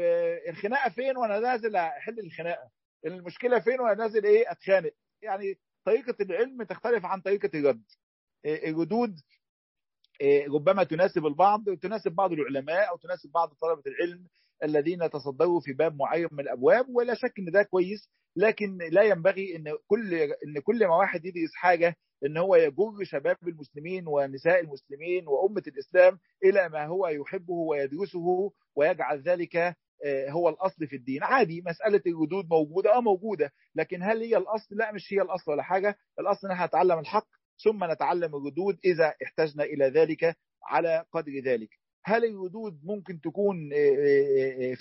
الخناقة فين وأنا نازل أحل الخناقة. المشكلة فين وأنا نازل إيه أتخانق. يعني طريقة العلم تختلف عن طريقة الرد. الردود ربما تناسب البعض تناسب بعض العلماء أو تناسب بعض طلبة العلم. الذين تصدروا في باب معين من الأبواب ولا شك إن ده كويس لكن لا ينبغي إن كل إن كل ما واحد يدرس حاجة إن هو يجر شباب المسلمين ونساء المسلمين وأمة الإسلام إلى ما هو يحبه ويدرسه ويجعل ذلك هو الأصل في الدين. عادي مسألة الردود موجودة آه موجودة لكن هل هي الأصل؟ لا مش هي الأصل ولا حاجة. الأصل إن إحنا نتعلم الحق ثم نتعلم الردود إذا احتجنا إلى ذلك على قدر ذلك. هل الردود ممكن تكون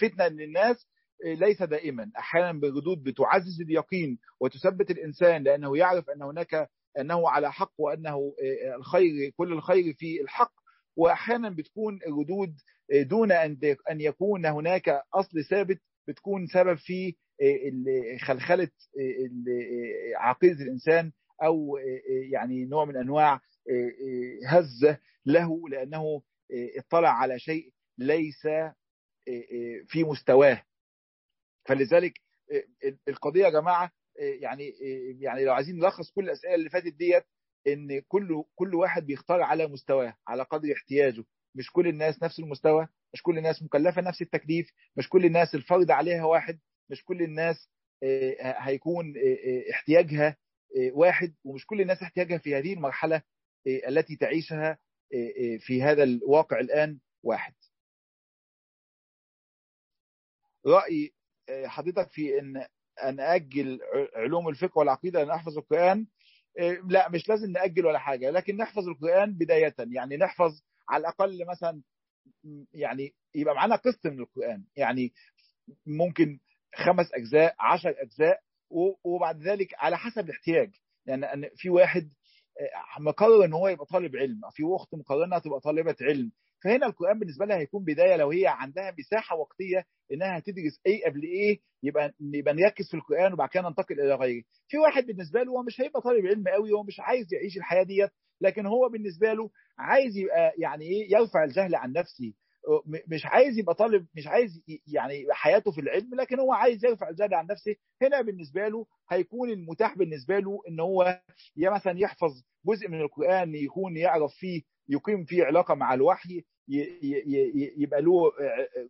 فتنة للناس؟ ليس دائما. أحيانا بالردود بتعزز اليقين وتثبت الإنسان لأنه يعرف أن هناك أنه على حق وأنه الخير كل الخير في الحق. واحيانا بتكون الردود دون أن أن يكون هناك أصل ثابت بتكون سبب في خلخلة عقيدة الإنسان أو يعني نوع من أنواع هزة له لأنه اطلع على شيء ليس في مستواه. فلذلك القضية يا جماعة يعني يعني لو عايزين نلخص كل الأسئلة اللي فاتت ديت إن كل كل واحد بيختار على مستواه على قدر احتياجه. مش كل الناس نفس المستوى مش كل الناس مكلفة نفس التكليف مش كل الناس الفرض عليها واحد مش كل الناس هيكون احتياجها واحد ومش كل الناس احتياجها في هذه المرحلة التي تعيشها في هذا الواقع الآن واحد. رأي حضرتك في إن أن أجل علوم الفقه والعقيدة ان احفظ القرآن لا مش لازم نأجل ولا حاجة لكن نحفظ القرآن بداية. يعني نحفظ على الأقل مثلا يعني يبقى معانا قسط من القرآن. يعني ممكن خمس أجزاء عشر أجزاء وبعد ذلك على حسب الاحتياج. يعني أن في واحد مقرر إن هو يبقى طالب علم. في اخت مقرره تبقى طالبة علم. فهنا القرآن بالنسبة لها هيكون بداية لو هي عندها مساحة وقتية إنها تدرس إيه قبل إيه يبقى يبقى نركز في القرآن وبعد كده ننتقل إلى غيره. في واحد بالنسبة له هو مش هيبقى طالب علم قوي هو مش عايز يعيش الحياة ديت لكن هو بالنسبة له عايز يبقى يعني إيه يرفع الجهل عن نفسه. مش عايز يبقى طالب مش عايز يعني حياته في العلم لكن هو عايز يرفع الجهل عن نفسه. هنا بالنسبة له هيكون المتاح بالنسبة له إن هو يا مثلا يحفظ جزء من القرآن يكون يعرف فيه يقيم فيه علاقة مع الوحي يبقى له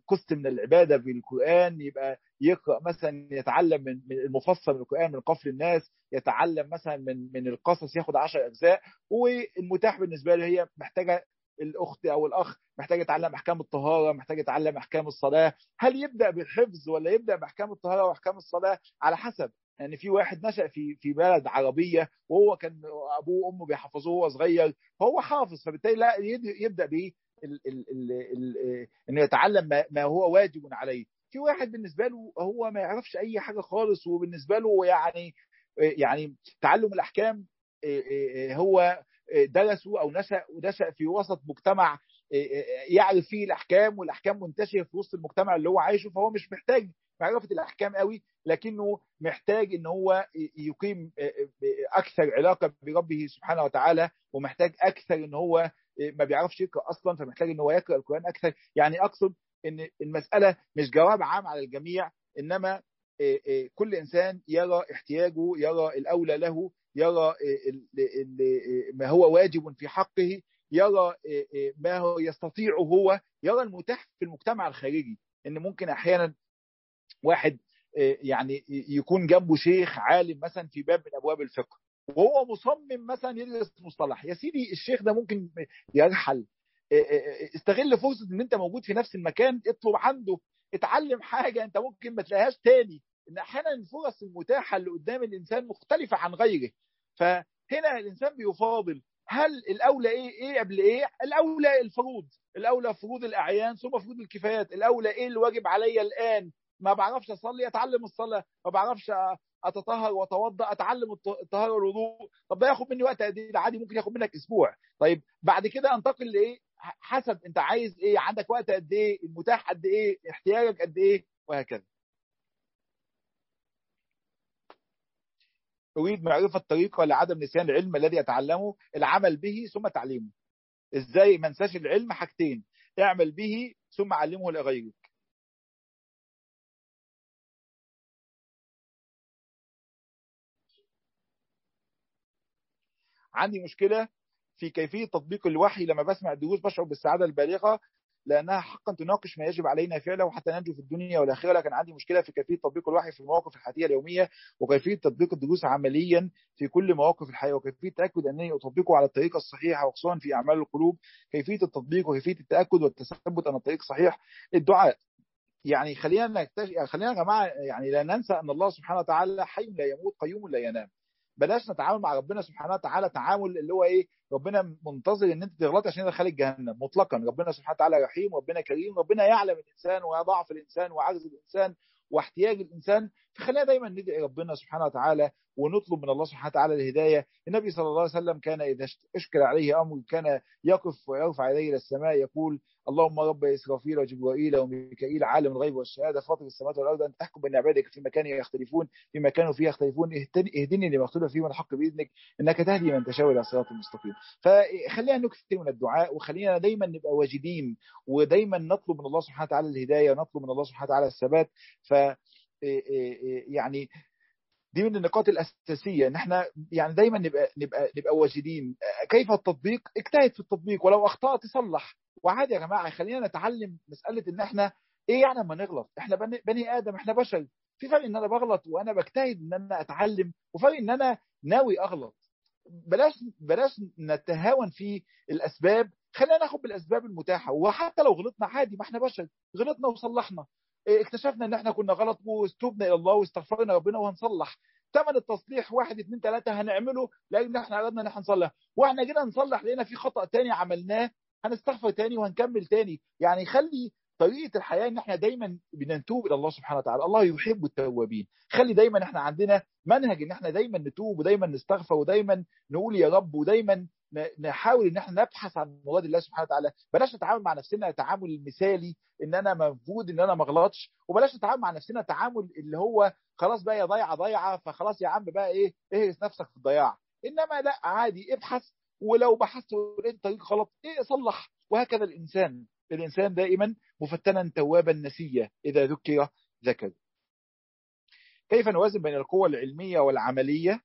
قسط من العبادة في القران يبقى يقرأ مثلا يتعلم من المفصل من القرآن من قفل الناس يتعلم مثلا من من القصص ياخد 10 أجزاء. والمتاح بالنسبة له هي محتاجة الأخت أو الأخ محتاج يتعلم أحكام الطهارة محتاج يتعلم أحكام الصلاة. هل يبدأ بالحفظ ولا يبدأ بأحكام الطهارة وأحكام الصلاة؟ على حسب. يعني في واحد نشأ في في بلد عربية وهو كان أبوه وأمه بيحفظوه وهو صغير فهو حافظ فبالتالي لا يبدأ بايه انه يتعلم ما, هو واجب عليه. في واحد بالنسبة له هو ما يعرفش أي حاجة خالص وبالنسبة له يعني يعني تعلم الأحكام هو درسوا أو نشأ ونشأ في وسط مجتمع يعرف فيه الأحكام والأحكام منتشرة في وسط المجتمع اللي هو عايشه فهو مش محتاج معرفة الأحكام قوي لكنه محتاج إن هو يقيم أكثر علاقة بربه سبحانه وتعالى ومحتاج أكثر إن هو ما بيعرفش يقرأ أصلا فمحتاج إن هو يقرأ القرآن أكثر. يعني أقصد إن المسألة مش جواب عام على الجميع إنما كل إنسان يرى احتياجه يرى الأولى له يرى ما هو واجب في حقه يرى ما هو يستطيع هو. يرى المتاح في المجتمع الخارجي إن ممكن أحيانا واحد يعني يكون جنبه شيخ عالم مثلا في باب من أبواب الفقه وهو مصمم مثلا يدرس مصطلح. يا سيدي الشيخ ده ممكن يرحل. استغل فرصة إن أنت موجود في نفس المكان اطلب عنده اتعلم حاجة أنت ممكن ما تلاقيهاش تاني. إن أحيانا الفرص المتاحة اللي قدام الإنسان مختلفة عن غيره. فهنا الإنسان بيفاضل هل الأولى إيه؟ إيه قبل إيه؟ الأولى الفروض الأولى فروض الأعيان ثم فروض الكفايات الأولى إيه اللي واجب عليا الآن؟ ما بعرفش أصلي أتعلم الصلاة ما بعرفش أتطهر وأتوضأ أتعلم الطهارة والوضوء. طب ده ياخد مني وقت قد إيه؟ عادي ممكن ياخد منك أسبوع. طيب بعد كده أنتقل لإيه؟ حسب أنت عايز إيه عندك وقت قد إيه المتاح قد إيه احتياجك قد إيه؟ وهكذا. اريد معرفة طريقه لعدم نسيان العلم الذي اتعلمه العمل به ثم تعليمه. إزاي ما انساش العلم حاجتين اعمل به ثم علمه لغيرك. عندي مشكلة في كيفية تطبيق الوحي لما بسمع الدروس بشعر بالسعادة البالغة لأنها حقا تناقش ما يجب علينا فعله حتى ننجو في الدنيا والآخرة لكن عندي مشكلة في كيفية تطبيق الوحي في المواقف الحياتية اليومية وكيفية تطبيق الدروس عمليا في كل مواقف الحياة وكيفية التاكد أنني أطبقه على الطريقة الصحيحة وخصوصا في أعمال القلوب كيفية التطبيق وكيفية التأكد والتثبت أن الطريق صحيح. الدعاء يعني خلينا نكتشف خلينا يا جماعة يعني لا ننسى أن الله سبحانه وتعالى حي لا يموت قيوم لا ينام. بلاش نتعامل مع ربنا سبحانه وتعالى تعامل اللي هو إيه ربنا منتظر إن أنت تغلط عشان يدخلك جهنم مطلقا. ربنا سبحانه وتعالى رحيم ربنا كريم. ربنا يعلم الإنسان وضعف الإنسان وعجز الإنسان واحتياج الإنسان فخلينا دايما ندعي ربنا سبحانه وتعالى ونطلب من الله سبحانه وتعالى الهداية. النبي صلى الله عليه وسلم كان إذا اشكل عليه أمر كان يقف ويرفع يديه إلى السماء يقول اللهم رب إسرافيل وجبرائيل وميكائيل عالم الغيب والشهادة فاطر السماوات والأرض ان تحكم بين عبادك في مكان يختلفون في كانوا فيه يختلفون. اهدني لما اختلف فيه من الحق بإذنك إنك تهدي من تشاء إلى صراط المستقيم فخلينا نكثر من الدعاء وخلينا دايما نبقى واجدين ودايما نطلب من الله سبحانه وتعالى الهداية ونطلب من الله سبحانه وتعالى الثبات. ف يعني دي من النقاط الأساسية. ان إحنا يعني دايما نبقى نبقى نبقى واجدين. كيف التطبيق؟ اجتهد في التطبيق. ولو أخطأت تصلح وعادي يا جماعة خلينا نتعلم مسألة إن إحنا إيه يعني لما نغلط. إحنا بني, بني آدم إحنا بشر. في فرق إن أنا بغلط وأنا بجتهد إن أنا أتعلم وفرق إن أنا ناوي أغلط. بلاش بلاش نتهاون في الأسباب. خلينا ناخد بالأسباب المتاحة. وحتى لو غلطنا عادي ما إحنا بشر. غلطنا وصلحنا. اكتشفنا إن إحنا كنا غلط واستوبنا إلى الله واستغفرنا ربنا وهنصلح. ثمن التصليح واحد اثنين ثلاثة هنعمله لأن إحنا اردنا إن إحنا نصلح. وإحنا جينا نصلح لقينا في خطأ تاني عملناه هنستغفر تاني وهنكمل تاني. يعني خلي طريقة الحياة إن إحنا دايما بنتوب إلى الله سبحانه وتعالى. الله يحب التوابين. خلي دايما إحنا عندنا منهج إن إحنا دايما نتوب ودايما نستغفر ودايما نقول يا رب ودايما نحاول إن إحنا نبحث عن مراد الله سبحانه وتعالى. بلاش نتعامل مع نفسنا تعامل مثالي إن أنا المفروض إن أنا ما اغلطش وبلاش نتعامل مع نفسنا تعامل اللي هو خلاص بقى يا ضايعة ضايعة فخلاص يا عم بقى إيه اهرس نفسك في الضياع. إنما لا عادي ابحث. ولو بحثت ولقيت طريق غلط إيه صلح. وهكذا الإنسان. الإنسان دائما مفتنا توابا نسيا إذا ذكر ذكر كيف نوازن بين القوة العلمية والعملية؟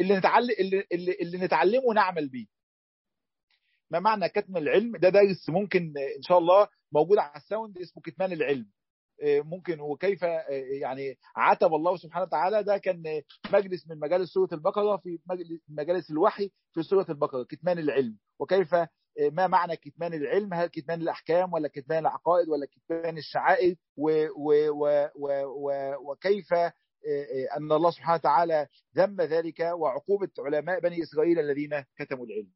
اللي نتعلم اللي, اللي, نتعلمه ونعمل بيه. ما معنى كتم العلم؟ ده درس ممكن إن شاء الله موجود على الساوند اسمه كتمان العلم. ممكن وكيف يعني عتب الله سبحانه وتعالى ده كان مجلس من مجالس سورة البقرة في مجالس الوحي في سورة البقرة كتمان العلم. وكيف ما معنى كتمان العلم؟ هل كتمان الأحكام ولا كتمان العقائد ولا كتمان الشعائر؟ و و و و و وكيف أن الله سبحانه وتعالى ذم ذلك وعقوبه علماء بني إسرائيل الذين كتموا العلم.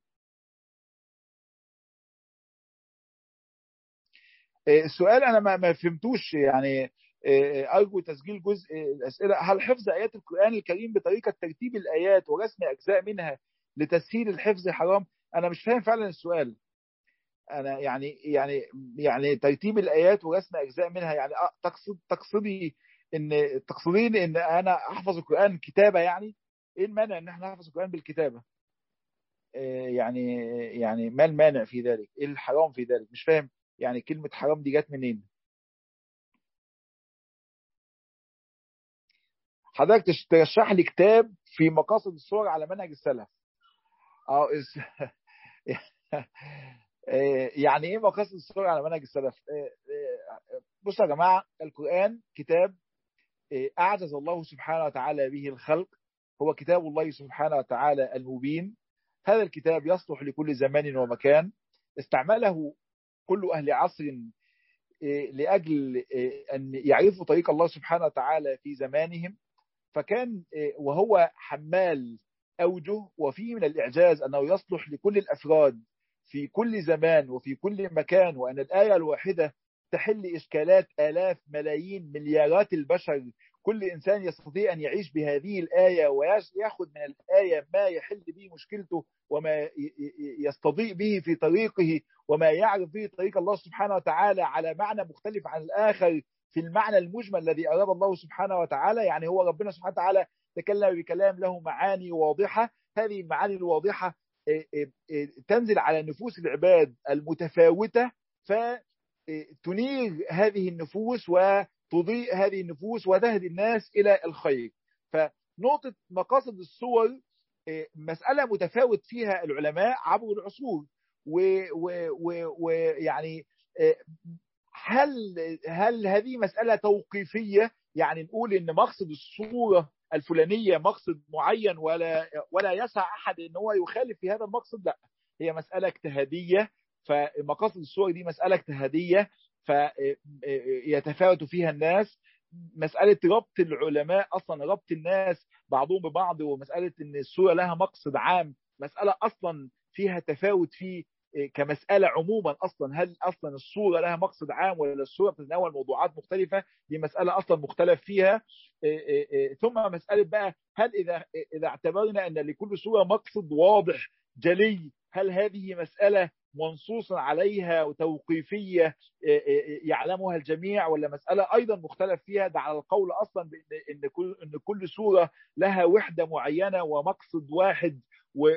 السؤال أنا ما فهمتوش يعني أرجو تسجيل جزء الأسئلة. هل حفظ آيات القرآن الكريم بطريقة ترتيب الآيات ورسم أجزاء منها لتسهيل الحفظ حرام؟ أنا مش فاهم فعلا السؤال. أنا يعني يعني يعني ترتيب الآيات ورسم أجزاء منها يعني تقصد تقصدي إن تقصدين إن أنا أحفظ القرآن كتابة يعني؟ إيه المانع إن إحنا نحفظ القرآن بالكتابة؟ يعني يعني ما المانع في ذلك؟ إيه الحرام في ذلك؟ مش فاهم. يعني كلمة حرام دي جت منين؟ حضرتك ترشح لي كتاب في مقاصد الصور على منهج السلف. [LAUGHS] آه يعني إيه مقاصد الصور على منهج السلف؟ بصوا يا جماعة القرآن كتاب أعجز الله سبحانه وتعالى به الخلق هو كتاب الله سبحانه وتعالى المبين. هذا الكتاب يصلح لكل زمان ومكان. استعمله كل أهل عصر لأجل أن يعرفوا طريق الله سبحانه وتعالى في زمانهم. فكان وهو حمال أوجه وفيه من الإعجاز أنه يصلح لكل الأفراد في كل زمان وفي كل مكان. وأن الآية الواحدة تحل إشكالات آلاف ملايين مليارات البشر. كل إنسان يستطيع أن يعيش بهذه الآية ويأخذ من الآية ما يحل به مشكلته وما يستضيء به في طريقه وما يعرف به طريق الله سبحانه وتعالى على معنى مختلف عن الآخر في المعنى المجمل الذي أراد الله سبحانه وتعالى. يعني هو ربنا سبحانه وتعالى تكلم بكلام له معاني واضحة. هذه المعاني الواضحة تنزل على نفوس العباد المتفاوتة. فتنير هذه النفوس وتضيء هذه النفوس وتهدي الناس إلى الخير. فنقطة مقاصد الصور مسألة متفاوت فيها العلماء عبر العصور. ويعني هل هل هذه مسألة توقيفية؟ يعني نقول إن مقصد الصورة الفلانية مقصد معين ولا ولا يسع أحد إن هو يخالف في هذا المقصد؟ لا هي مسألة اجتهادية فمقاصد الصور دي مسألة اجتهادية فيتفاوت فيها الناس. مسألة ربط العلماء أصلا ربط الناس بعضهم ببعض ومسألة إن الصورة لها مقصد عام مسألة أصلا فيها تفاوت في كمسألة عموما أصلا. هل أصلا الصورة لها مقصد عام ولا الصورة بتتناول موضوعات مختلفة؟ دي مسألة أصلا مختلف فيها. ثم مسألة بقى هل إذا إذا اعتبرنا أن لكل صورة مقصد واضح جلي هل هذه مسألة منصوص عليها وتوقيفية يعلمها الجميع ولا مسألة أيضا مختلف فيها؟ ده على القول أصلا إن كل إن كل صورة لها وحدة معينة ومقصد واحد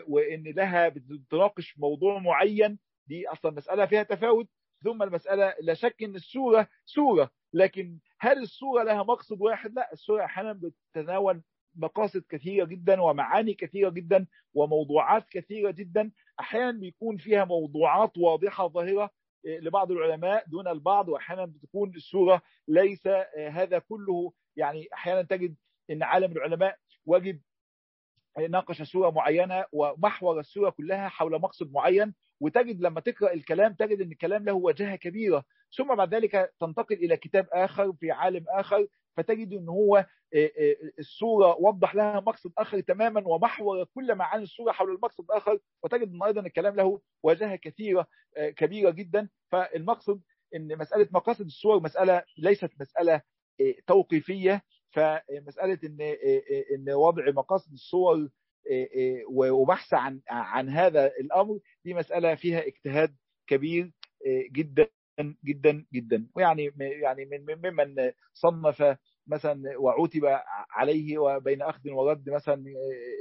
وإن لها بتناقش موضوع معين. دي أصلا مسألة فيها تفاوت. ثم المسألة لا شك إن السورة سورة لكن هل السورة لها مقصد واحد؟ لا السورة أحيانا بتتناول مقاصد كثيرة جدا ومعاني كثيرة جدا وموضوعات كثيرة جدا. أحيانا بيكون فيها موضوعات واضحة ظاهرة لبعض العلماء دون البعض وأحيانا بتكون السورة ليس هذا كله يعني أحيانا تجد أن عالم العلماء واجب ناقش سورة معينة ومحور السورة كلها حول مقصد معين وتجد لما تقرأ الكلام تجد أن الكلام له وجهة كبيرة. ثم بعد ذلك تنتقل إلى كتاب آخر في عالم آخر فتجد أن هو السورة وضح لها مقصد آخر تماما ومحور كل معاني السورة حول المقصد الآخر وتجد أن أيضا الكلام له وجهة كثيرة كبيرة جدا. فالمقصد أن مسألة مقاصد السور مسألة ليست مسألة توقيفية. فمسألة أن أن وضع مقاصد الصور وبحث عن عن هذا الأمر دي مسألة فيها اجتهاد كبير جدا جدا جدا. ويعني يعني من ممن صنف مثلا وعوتب عليه وبين أخذ ورد مثلا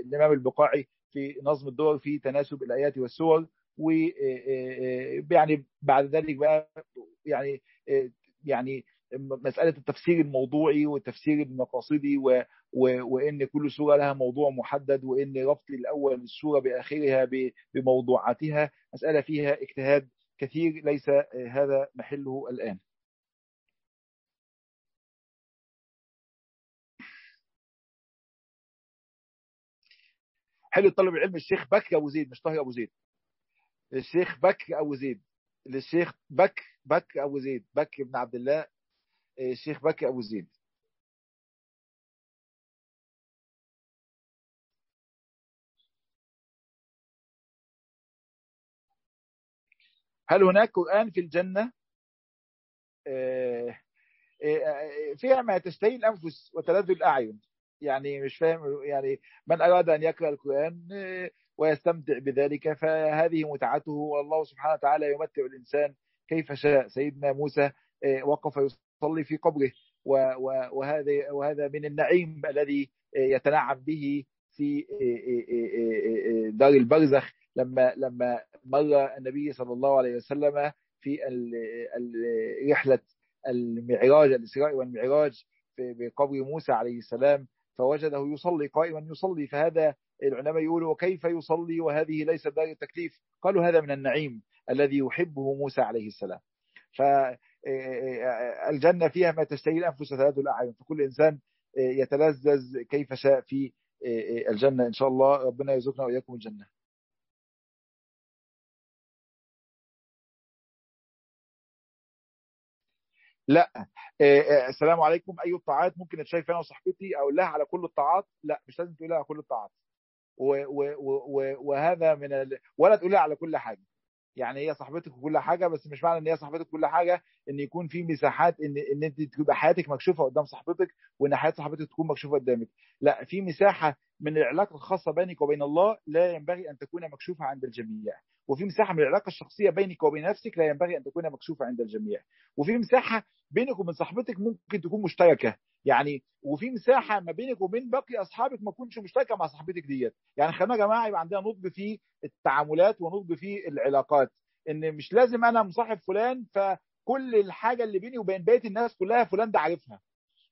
الإمام البقاعي في نظم الدور في تناسب الآيات والسور ويعني بعد ذلك بقى يعني يعني مسألة التفسير الموضوعي والتفسير المقاصدي و... و... وإن كل سورة لها موضوع محدد وإن ربط الأول السورة بآخرها. بموضوعاتها مسألة فيها اجتهاد كثير ليس هذا محله الآن حلو طلب العلم الشيخ بكر أبو زيد مش طاهر أبو زيد. الشيخ بكر أبو زيد. للشيخ بك بك أبو زيد بك بن عبد الله الشيخ بكر أبو زيد. هل هناك قرآن في الجنة؟ فيها ما تشتهي الأنفس وتلذ الأعين. يعني مش فاهم يعني من أراد أن يقرأ القرآن ويستمتع بذلك فهذه متعته. والله سبحانه وتعالى يمتع الإنسان كيف شاء. سيدنا موسى وقف يصلي في قبره وهذا وهذا من النعيم الذي يتنعم به في دار البرزخ لما لما مر النبي صلى الله عليه وسلم في رحلة المعراج الإسراء والمعراج بقبر موسى عليه السلام. فوجده يصلي قائما يصلي فهذا العلماء يقولوا وكيف يصلي وهذه ليست دار التكليف؟ قالوا هذا من النعيم الذي يحبه موسى عليه السلام. فالجنة فيها ما تشتهي الأنفس وتلذ الأعين. فكل إنسان يتلذذ كيف شاء في الجنة. إن شاء الله ربنا يرزقنا وإياكم الجنة. لا. آه، آه، السلام عليكم. أي الطاعات؟ ممكن اتشارك أنا وصاحبتي أقول لها على كل الطاعات؟ لا مش لازم تقول لها على كل الطاعات. وهذا من ال... ولا تقول لها على كل حاجة. يعني هي صاحبتك وكل حاجة بس مش معنى إن هي صاحبتك كل حاجة. إن يكون في مساحات إن إن أنت تبقى حياتك مكشوفة قدام صاحبتك وإن حياة صاحبتك تكون مكشوفة قدامك. لا في مساحة من العلاقة الخاصة بينك وبين الله لا ينبغي أن تكون مكشوفة عند الجميع. وفي مساحة من العلاقة الشخصية بينك وبين نفسك لا ينبغي أن تكون مكشوفة عند الجميع. وفي مساحة بينك وبين صاحبتك ممكن تكون مشتركة. يعني وفي مساحة ما بينك وبين باقي أصحابك ما تكونش مشتركة مع صاحبتك ديت. يعني خلينا يا جماعة يبقى عندنا نضج في التعاملات ونضج في العلاقات. إن مش لازم أنا مصاحب فلان فكل الحاجة اللي بيني وبين بقية الناس كلها فلان ده عارفها.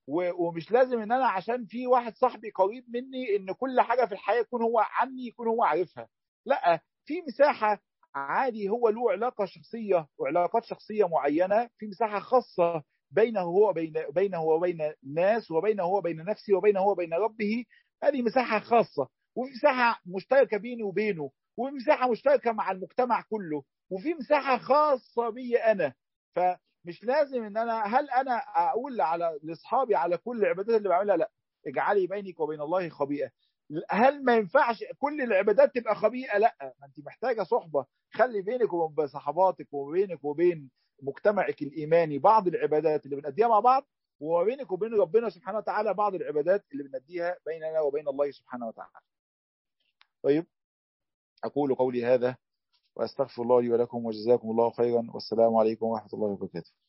ومش لازم إن أنا عشان في واحد صاحبي قريب مني إن كل حاجة في الحياة يكون هو عني يكون هو عارفها. لأ في مساحة عادي هو له علاقة شخصية وعلاقات شخصية معينة في مساحة خاصة بينه هو بين بينه وبين الناس وبينه هو بين نفسه وبينه هو بين ربه. هذه مساحة خاصة وفي مساحة مشتركة بيني وبينه وفي مساحة مشتركة مع المجتمع كله وفي مساحة خاصة بي أنا. فمش لازم إن أنا هل أنا أقول على لأصحابي على كل العبادات اللي بعملها؟ لأ. اجعلي بينك وبين الله خبيئة. هل ما ينفعش كل العبادات تبقى خبيئة؟ لأ. ما أنت محتاجة صحبة. خلي بينك وبين صحباتك وبينك وبين مجتمعك الإيماني بعض العبادات اللي بنأديها مع بعض وما بينك وبين ربنا سبحانه وتعالى بعض العبادات اللي بنأديها بيننا وبين الله سبحانه وتعالى. طيب أقول قولي هذا. وأستغفر الله لي ولكم وجزاكم الله خيرا. والسلام عليكم ورحمة الله وبركاته.